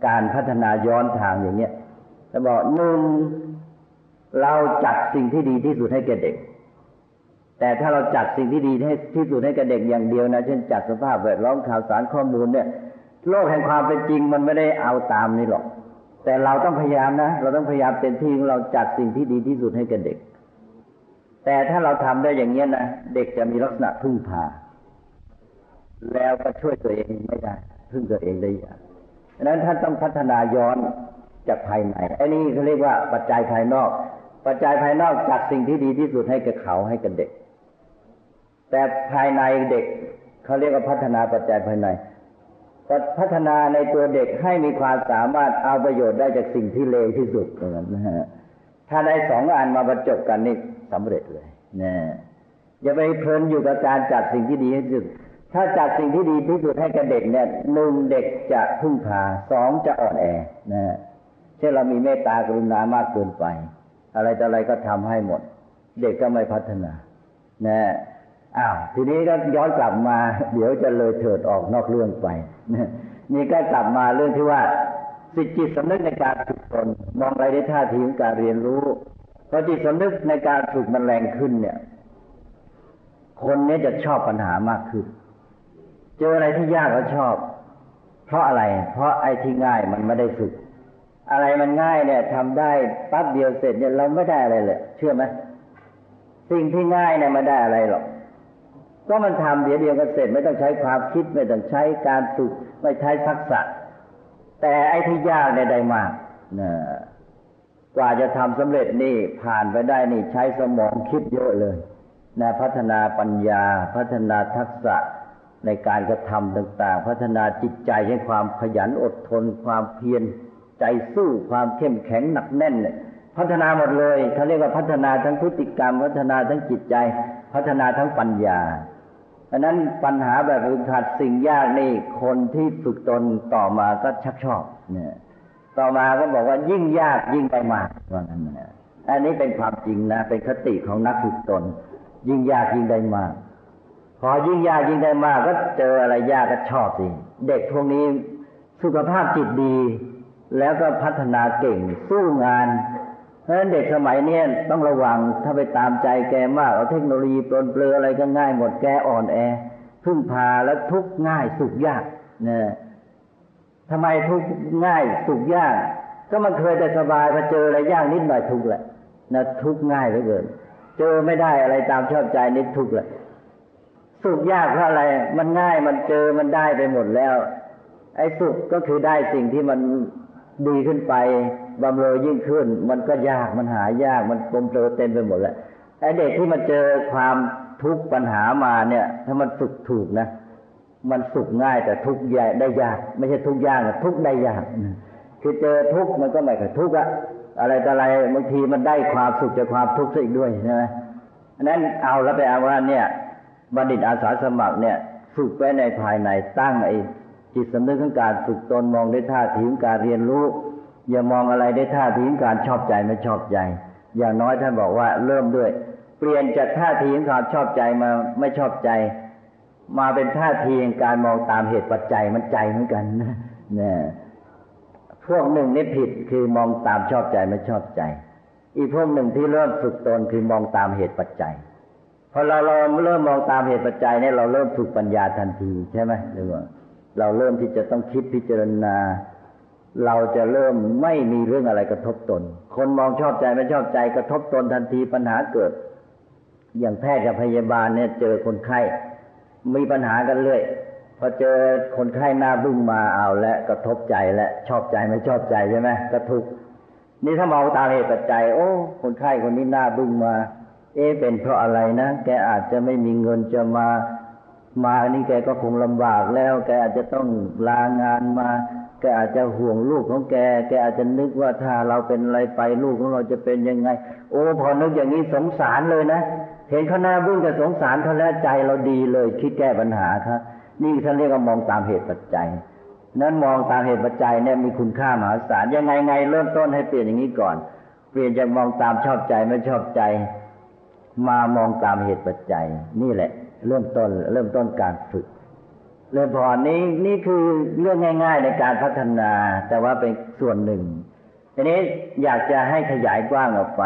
การพัฒนาย้อนทางอย่างเนี้ยจะบอกหนึ่งเราจัดสิ่งที่ดีที่สุดให้แก่เด็ก แต่ถ้าเราจัดสิ่งที่ดีที่สุดให้แก่เด็กอย่างเดียวนะ เช่นจัดสภาพแวดล้อมข่าวสารข้อมูลเนี่ย โลกแห่งความเป็นจริงมันไม่ได้เอาตามนี้หรอก แต่เราต้องพยายามนะ เราต้องพยายามเต็มที่เราจัดสิ่งที่ดีที่สุดให้แก่เด็ก แต่ถ้าเราทำได้อย่างนี้ยนะ เด็กจะมีลักษณะพึ่งพา แล้วก็ช่วยตัวเองไม่ได้พึ่งตัวเองได้ยากดังนั้นท่านต้องพัฒนาย้อนจากภายในไอ้นี่เขาเรียกว่าปัจจัยภายนอก ปัจจัยภายนอกจากสิ่งที่ดีที่สุดให้กับเขาให้กับเด็ก แต่ภายในเด็กเขาเรียกว่าพัฒนาปัจจัยภายในพัฒนาในตัวเด็กให้มีความสามารถเอาประโยชน์ได้จากสิ่งที่เลวที่สุดอย่างนั้นนะฮะถ้าได้สองอันมาบรรจบกันนี่สำเร็จเลยนะอย่าไปเพลินอยู่กับการจัดสิ่งที่ดีที่สุด ถ้าจัดสิ่งที่ดีที่สุดให้กับเด็กเนี่ยหนึ่งเด็กจะพึ่งพาสองจะอ่อนแอนะเช่นเรามีเมตตากรุณามากเกินไป อะไรต่ออะไรก็ทำให้หมด เด็กก็ไม่พัฒนานะอ้าวทีนี้ก็ย้อนกลับมา เดี๋ยวจะเลยเถิดออกนอกเรื่องไปนี่ก็กลับมาเรื่องที่ว่าสิจิตสำนึกในการฝึกตนมองอะไรได้ท่าทีของการเรียนรู้พอจิตสำนึกในการฝึกมันแรงขึ้นเนี่ย คนนี้จะชอบปัญหามากขึ้น เจออะไรที่ยากก็ชอบ เพราะอะไร เพราะไอ้ที่ง่ายมันไม่ได้ฝึก อะไรมันง่ายเนี่ยทำได้ปั๊บเดียวเสร็จเนี่ยเราไม่ได้อะไรเลยเชื่อไหมสิ่งที่ง่ายเนี่ยไม่ได้อะไรหรอกก็มันทำเดี๋ยวเดียวก็เสร็จไม่ต้องใช้ความคิดไม่ต้องใช้การฝึกไม่ใช้ทักษะ แต่ไอ้ที่ยากเนี่ยได้มากนะกว่าจะทำสำเร็จนี่ผ่านไปได้นี่ใช้สมองคิดเยอะเลยนะพัฒนาปัญญา พัฒนาทักษะ ในการกระทำต่างๆ พัฒนาจิตใจให้ความขยันอดทน ความเพียรใจสู้ความเข้มแข็งหนักแน่นเนี่ยพัฒนาหมดเลยเขาเรียกว่าพัฒนาทั้งพฤติกรรม พัฒนาทั้งจิตใจ พัฒนาทั้งปัญญาราะนั้นปัญหาแบบฝึกหัดสิ่งยากนี่คนที่ฝึกตนต่อมาก็ชักชอบเนี่ยต่อมาก็บอกว่ายิ่งยากยิ่งไปมากว่างั้นนะอันนี้เป็นความจริงนะ เป็นคติของนักฝึกตน ยิ่งยากยิ่งได้มาก อยิ่งยากยิ่งได้มากก็เจออะไรยากก็ชอบสิเด็กพวกนี้สุขภาพจิตดี แล้วก็พัฒนาเก่งสู้งาน เพราะฉะนั้นเด็กสมัยนี้ต้องระวังถ้าไปตามใจแกมากเอาเทคโนโลยีปลนเปลืออะไรก็ง่ายหมดแกอ่อนแอ พึ่งพาแล้วทุกง่ายสุขยากเนี่ยทำไมทุกง่ายสุขยาก ก็มันเคยแต่สบายพอเจออะไรยากนิดหน่อยทุกแหละนะทุกง่ายเหลือเกิน เจอไม่ได้อะไรตามชอบใจนิดทุกแหละ สุขยากเพราะอะไร มันง่ายมันเจอมันได้ไปหมดแล้ว ไอ้สุขก็คือได้สิ่งที่มันดีขึ้นไปบำเรอยิ่งขึ้น มันก็ยากมันหายากมันกลมเกลเต็มไปหมดแล้วไอ้เด็กที่มาเจอความทุกข์ปัญหามาเนี่ย ถ้ามันฝึกถูกนะมันสุขง่ายแต่ทุกข์ใหญ่ได้ยาก ไม่ใช่ทุกข์ยากทุกข์ได้ยากคือเจอทุกข์มันก็ไม่ค่อยทุกข์อะอะไรแต่อะไรบางทีมันได้ความสุขจากความทุกข์ซะอีกด้วยใช่ไหมนั้นเอาแล้วไปเอาว่าเนี่ย บัณฑิตอาสาสมัครเนี่ยฝึกไว้ในภายในตั้งไอ้จิตสำนึกของการฝึกตนมองได้ท่าทีของการเรียนรู้ อย่ามองอะไรได้ท่าทีของการชอบใจไม่ชอบใจ อย่างน้อยท่านบอกว่าเริ่มด้วย เปลี่ยนจากท่าทีของการชอบใจมาไม่ชอบใจ มาเป็นท่าทีของการมองตามเหตุปัจจัยมันใจเหมือนกันนะเนี่ยพวกหนึ่งนี่ผิดคือมองตามชอบใจไม่ชอบใจ อีกพวกหนึ่งที่เริ่มฝึกตนคือมองตามเหตุปัจจัย พอเราเราเริ่มมองตามเหตุปัจจัยเนี่ยเราเริ่มฝึกปัญญาทันทีใช่ไหมหรือว่าเราเริ่มที่จะต้องคิดพิจารณา เราจะเริ่มไม่มีเรื่องอะไรกระทบตน คนมองชอบใจไม่ชอบใจกระทบตนทันทีปัญหาเกิด อย่างแพทย์กับพยาบาลเนี่ยเจอคนไข้ มีปัญหากันเรื่อยพอเจอคนไข้หน้าบึ้งมาเอาและกระทบใจและชอบใจไม่ชอบใจใช่ไหมกระทุกนี่ถ้ามองตามเหตุปัจจัย โอ้ คนไข้คนนี้หน้าบึ้งมา เอ๊เป็นเพราะอะไรนะ แกอาจจะไม่มีเงินจะมา มานี่แกก็คงลำบากแล้ว แกอาจจะต้องลางานมา แกอาจจะห่วงลูกของแก แกอาจจะนึกว่าถ้าเราเป็นอะไรไปลูกของเราจะเป็นยังไง โอ้พอนึกอย่างนี้สงสารเลยนะ เห็นเขาหน้าบึ้งแต่สงสารเขาแล้วใจเราดีเลย คิดแก้ปัญหาครับนี่ท่านเรียกว่ามองตามเหตุปัจจัย นั้นมองตามเหตุปัจจัยเนี่ยมีคุณค่ามหาศาลยังไงไงเริ่มต้นให้เปลี่ยนอย่างนี้ก่อน เปลี่ยนจากมองตามชอบใจไม่ชอบใจ มามองตามเหตุปัจจัย นี่แหละ เริ่มต้น เริ่มต้นการฝึกเริ่มพอนี้นี่คือเรื่องง่าย ๆ ในการพัฒนา แต่ว่าเป็นส่วนหนึ่งทีนี้อยากจะให้ขยายกว้างออกไป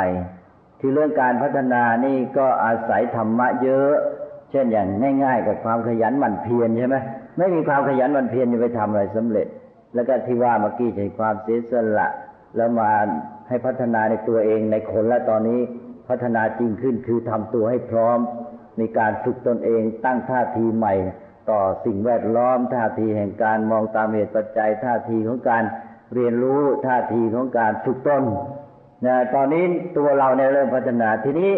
คือเรื่องการพัฒนานี่ก็อาศัยธรรมะเยอะ เช่นอย่างง่ายๆ กับความขยันหมั่นเพียรใช่ไหมไม่มีความขยันหมั่นเพียรจะไปทำอะไรสำเร็จ แล้วก็ที่ว่าเมื่อกี้ใช้ความเสียสละ แล้วมาให้พัฒนาในตัวเองในคนและตอนนี้ พัฒนาจริงขึ้นคือทำตัวให้พร้อมในการฝึกตนเองตั้งท่าทีใหม่ ต่อสิ่งแวดล้อม ท่าทีแห่งการมองตามเหตุปัจจัย ท่าทีของการเรียนรู้ท่าทีของการฝึกตนนะตอนนี้ตัวเราเนี่ยเริ่มพัฒนาทีนี้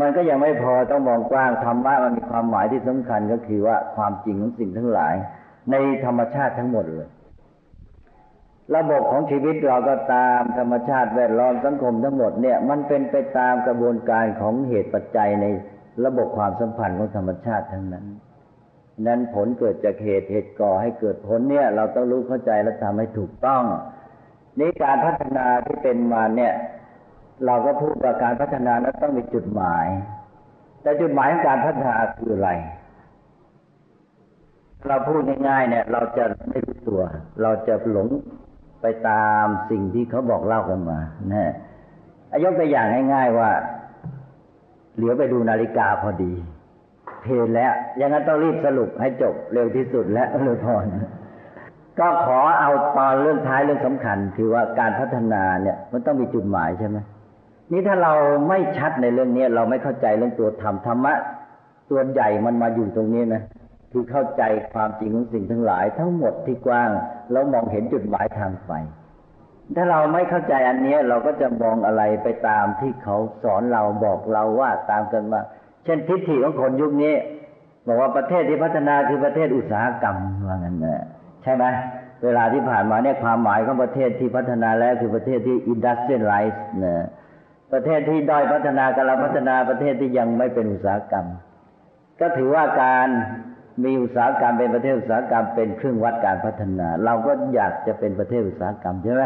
มันก็ยังไม่พอต้องมองกว้างธรรมะมันมีความหมายที่สำคัญก็คือว่าความจริงของสิ่งทั้งหลาย ในธรรมชาติทั้งหมดเลย ระบบของชีวิตเราก็ตามธรรมชาติแวดล้อมสังคมทั้งหมดเนี่ยมันเป็นไปตามกระบวนการของเหตุปัจจัยในระบบความสัมพันธ์ของธรรมชาติทั้งนั้น นั้นผลเกิดจากเหตุเหตุก่อให้เกิดผลเนี่ย เราต้องรู้เข้าใจและทำให้ถูกต้องนี้การพัฒนาที่เป็นมาเนี่ย เราก็พูดว่าการพัฒนานั้นต้องมีจุดหมาย แต่จุดหมายของการพัฒนาคืออะไรเราพูดง่ายๆเนี่ย เราจะไม่รู้ตัว เราจะหลง ไปตามสิ่งที่เขาบอกเล่ากันมานะยกตัวอย่างง่ายๆว่าเหลียวไปดูนาฬิกาพอดี เพลแล้วยังงั้นต้องรีบสรุปให้จบเร็วที่สุดและเลยพรก็ขอเอาตอนเรื่องท้ายเรื่องสำคัญ คือว่าการพัฒนาเนี่ย มันต้องมีจุดหมายใช่ไหมนี่ถ้าเราไม่ชัดในเรื่องนี้เราไม่เข้าใจเรื่องตัวธรรมธรรมะตัวใหญ่มันมาอยู่ตรงนี้นะ คือเข้าใจความจริงของสิ่งทั้งหลาย ทั้งหมดที่กว้างแล้วมองเห็นจุดหมายทางไปถ้าเราไม่เข้าใจอันนี้เราก็จะมองอะไรไปตามที่เขาสอนเราบอกเราว่าตามกันมาเช่นทิฏฐิของคนยุคนี้ บอกว่าประเทศที่พัฒนาคือประเทศอุตสาหกรรมว่างั้นนะใช่ไหมเวลาที่ผ่านมาเนี่ยความหมายของประเทศที่พัฒนาแล้วคือประเทศที่ industrialize นะประเทศที่ด้อยพัฒนากำลังพัฒนาประเทศที่ยังไม่เป็นอุตสาหกรรม ก็ถือว่าการ มีอุตสาหกรรมเป็นประเทศอุตสาหกรรมเป็นเครื่องวัดการพัฒนา เราก็อยากจะเป็นประเทศอุตสาหกรรมใช่ไหม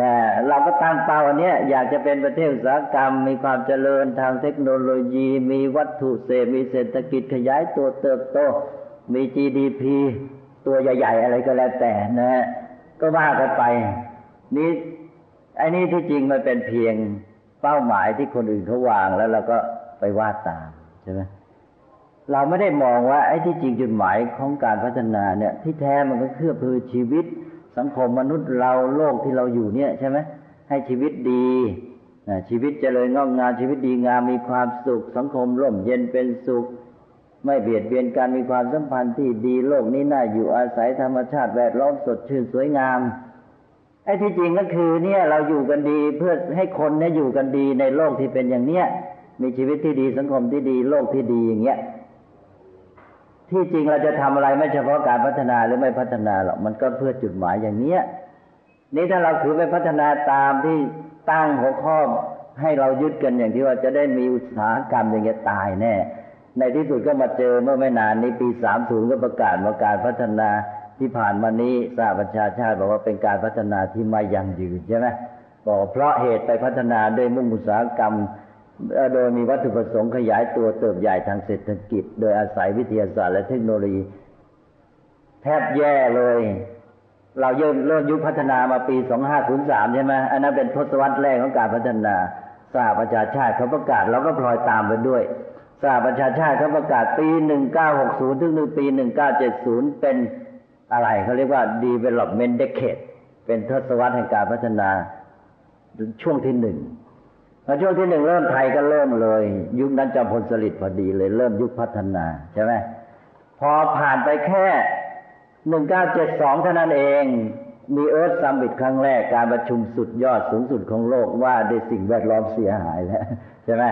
นะเราก็ตั้งเป้าอันนี้อยากจะเป็นประเทศอุตสาหกรรม มีความเจริญทางเทคโนโลยี มีวัตถุเสพมีเศรษฐกิจขยายตัวเติบโต มี GDP ตัวใหญ่ ๆ อะไรก็แล้วแต่นะ ก็ว่ากันไปนี่ไอ้นี่ที่จริงมันเป็นเพียงเป้าหมายที่คนอื่นเขาวางแล้วเราก็ไปวาดตามใช่ไหม เราไม่ได้มองว่าไอ้ที่จริงจุดหมายของการพัฒนาเนี่ย ที่แท้มันก็เพื่อพือชีวิต สังคมมนุษย์เราโลกที่เราอยู่เนี่ยใช่ไหมให้ชีวิตดีชีวิตเจริญงอกงามชีวิตดีงามมีความสุข สังคมร่มเย็นเป็นสุข ไม่เบียดเบียนกันมีความสัมพันธ์ที่ดีโลกนี้น่าอยู่อาศัยธรรมชาติแวดล้อมสดชื่นสวยงามไอ้ที่จริงก็คือเนี่ยเราอยู่กันดีเพื่อให้คนเนี่ยอยู่กันดีในโลกที่เป็นอย่างเนี้ยมีชีวิตที่ดีสังคมที่ดีโลกที่ดีอย่างเงี้ย ที่จริงเราจะทำอะไรไม่เฉพาะการพัฒนาหรือไม่พัฒนาหรอกมันก็เพื่อจุดหมายอย่างเนี้ยนี่ถ้าเราถือไปพัฒนาตามที่ตั้งหัวข้อให้เรายึดกันอย่างที่ว่าจะได้มีอุตสาหกรรมอย่างเงี้ยตายแน่ ในที่สุดก็มาเจอเมื่อไม่นานนี้ปีสามศูนย์ก็ประกาศว่าการพัฒนาที่ผ่านมานี้สหประชาชาติบอกว่าเป็นการพัฒนาที่ไม่ยั่งยืนใช่ไหมบอกเพราะเหตุไปพัฒนาด้วยมุ่งอุตสาหกรรม โดยมีวัตถุประสงค์ขยายตัวเติบใหญ่ทางเศรษฐกิจ โดยอาศัยวิทยาศาสตร์และเทคโนโลยี แทบแย่เลย เราเริ่มเริ่มยุคพัฒนามาปี 2503 ใช่ไหมอันนั้นเป็นทศวรรษแรกของการพัฒนาสหประชาชาติเขาประกาศเราก็พลอยตามไปด้วยสหประชาชาติเขาประกาศปี 1960 ถึงปี 1970 เป็นอะไรเขาเรียกว่า development decade เป็นทศวรรษแห่งการพัฒนาช่วงที่หนึ่ง พอช่วงที่หนึ่งเริ่มไทยก็เริ่มเลย ยุคนั้นจอมพลสฤษดิ์พอดีเลย เริ่มยุคพัฒนาใช่ไหมพอผ่านไปแค่หนึ่งเก้าเจ็ดสองเท่านั้นเอง มี Earth Summit ครั้งแรกการประชุมสุดยอดสูงสุดของโลกว่าได้สิ่งแวดล้อมเสียหายแล้วใช่ไหม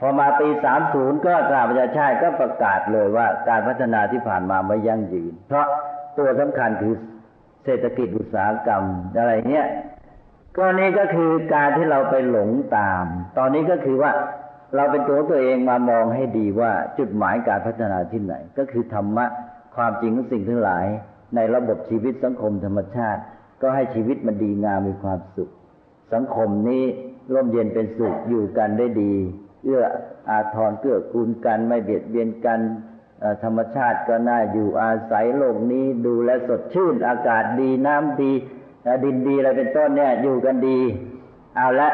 พอมาปีสามศูนย์ก็สหประชาชาติก็ประกาศเลยว่าการพัฒนาที่ผ่านมาไม่ยั่งยืน เพราะตัวสำคัญคือเศรษฐกิจอุตสาหกรรมอะไรเนี้ย ก็นี้ก็คือการที่เราไปหลงตาม ตอนนี้ก็คือว่าเราเป็นตัวตัวเองมามองให้ดีว่าจุดหมายการพัฒนาที่ไหน ก็คือธรรมะความจริงของสิ่งทั้งหลาย ในระบบชีวิตสังคมธรรมชาติ ก็ให้ชีวิตมันดีงามมีความสุข สังคมนี้ร่มเย็นเป็นสุขอยู่กันได้ดี เอื้ออาทรเกื้อกูลกันไม่เบียดเบียนกันธรรมชาติก็น่าอยู่อาศัยโลกนี้ดูแลสดชื่นอากาศดีน้ำดี ดินดีอะไรเป็นต้นเนี่ย อยู่กันดี เอาละ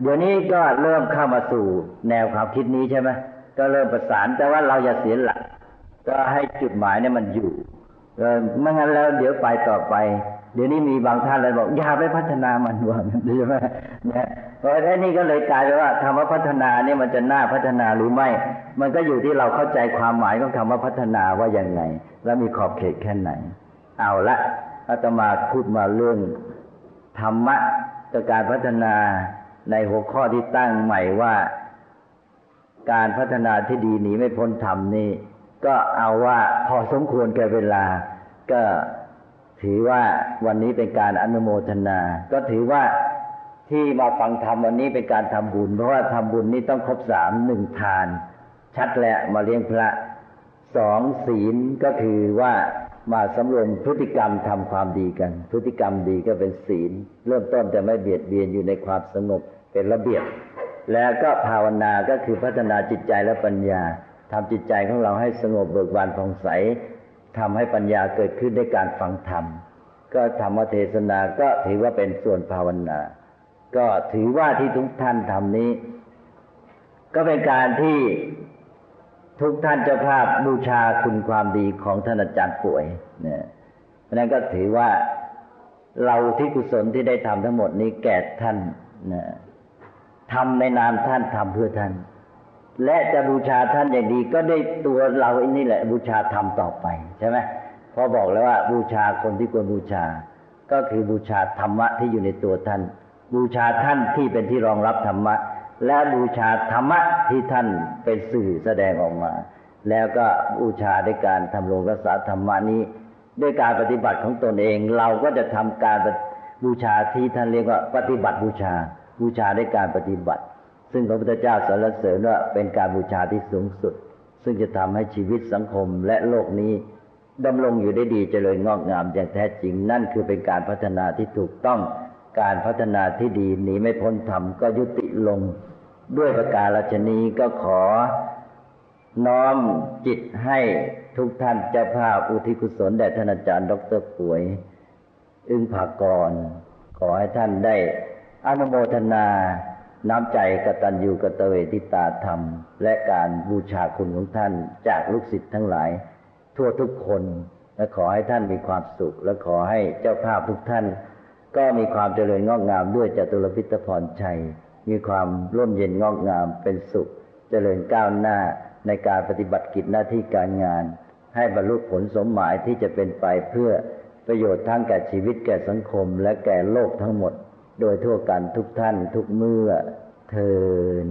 เดี๋ยวนี้ก็เริ่มเข้ามาสู่แนวความคิดนี้ใช่ไหมก็เริ่มประสานแต่ว่าเราอย่าเสียหลัก ก็ให้จุดหมายเนี่ยมันอยู่เออไม่งั้นแล้วเดี๋ยวไปต่อไป เดี๋ยวนี้มีบางท่านเลยบอกอย่าไปพัฒนามันว่าใช่ไหมเนี่ยเพราะไอ้นี่ก็เลยกลายเป็นว่าคำว่าพัฒนาเนี่ยมันจะน่าพัฒนาหรือไม่ มันก็อยู่ที่เราเข้าใจความหมายของคำว่าพัฒนาว่าอย่างไง แล้วมีขอบเขตแค่ไหน เอาละ อาตมาพูดมาเรื่องธรรมะกับการพัฒนาในหัวข้อที่ตั้งใหม่ว่า การพัฒนาที่ดีหนีไม่พ้นธรรมนี่ก็เอาว่าพอสมควรแก่เวลา ก็ถือว่าวันนี้เป็นการอนุโมทนา ก็ถือว่าที่มาฟังธรรมวันนี้เป็นการทำบุญ เพราะว่าทำบุญนี้ต้องครบสามหนึ่งทาน ชัดแหละมาเลี้ยงพระสองศีลก็คือว่า มาสำรวมพฤติกรรมทำความดีกัน พฤติกรรมดีก็เป็นศีล เริ่มต้นจะไม่เบียดเบียนอยู่ในความสงบเป็นระเบียบ แล้วก็ภาวนาก็คือพัฒนาจิตใจและปัญญาทำจิตใจของเราให้สงบเบิกบานผ่องใสทำให้ปัญญาเกิดขึ้นด้วยการฟังธรรม ก็ธรรมเทศนาก็ถือว่าเป็นส่วนภาวนา ก็ถือว่าที่ทุกท่านทำนี้ ก็เป็นการที่ ทุกท่านเจ้าภาพบูชาคุณความดีของท่านอาจารย์ป่วยเนี่ยเพราะนั้นก็ถือว่าเราที่กุศลที่ได้ทำทั้งหมดนี้แก่ท่านนะทำในนามท่านทำเพื่อท่าน และจะบูชาท่านอย่างดี ก็ได้ตัวเราอันนี้แหละ บูชาธรรมต่อไปใช่ไหมพอบอกแล้วว่าบูชาคนที่ควรบูชา ก็คือบูชาธรรมะที่อยู่ในตัวท่าน บูชาท่านที่เป็นที่รองรับธรรมะ และบูชาธรรมะที่ท่านเป็นสื่อแสดงออกมา แล้วก็บูชาด้วยการทำรงรักษาธรรมะนี้ ด้วยการปฏิบัติของตนเอง เราก็จะทำการบูชาที่ท่านเรียกว่าปฏิบัติบูชา บูชาด้วยการปฏิบัติ ซึ่งพระพุทธเจ้าสรรเสริญว่าเป็นการบูชาที่สูงสุด ซึ่งจะทำให้ชีวิตสังคมและโลกนี้ดำรงอยู่ได้ดีเจริญงอกงามอย่างแท้จริง นั่นคือเป็นการพัฒนาที่ถูกต้องการพัฒนาที่ดีหนีไม่พ้นธรรมก็ยุติลง ด้วยประการราชนีก็ขอ น้อมจิตให้ทุกท่านเจ้าภาพอุทิศกุศลแด่ท่านอาจารย์ ดรป่วย อึ้งภากร ขอให้ท่านได้อนุโมทนา น้ำใจกตัญญูกตเวทิตาธรรม และการบูชาคุณของท่านจากลูกศิษย์ทั้งหลาย ทั่วทุกคนและขอให้ท่านมีความสุข และขอให้เจ้าภาพทุกท่าน ก็มีความเจริญงอกงามด้วยจตุรพิทพรชัย มีความร่มเย็นงอกงามเป็นสุข เจริญก้าวหน้าในการปฏิบัติกิจหน้าที่การงาน ให้บรรลุผลสมหมายที่จะเป็นไปเพื่อประโยชน์ทั้งแก่ชีวิตแก่สังคมและแก่โลกทั้งหมด โดยทั่วกันทุกท่านทุกเมื่อเทิน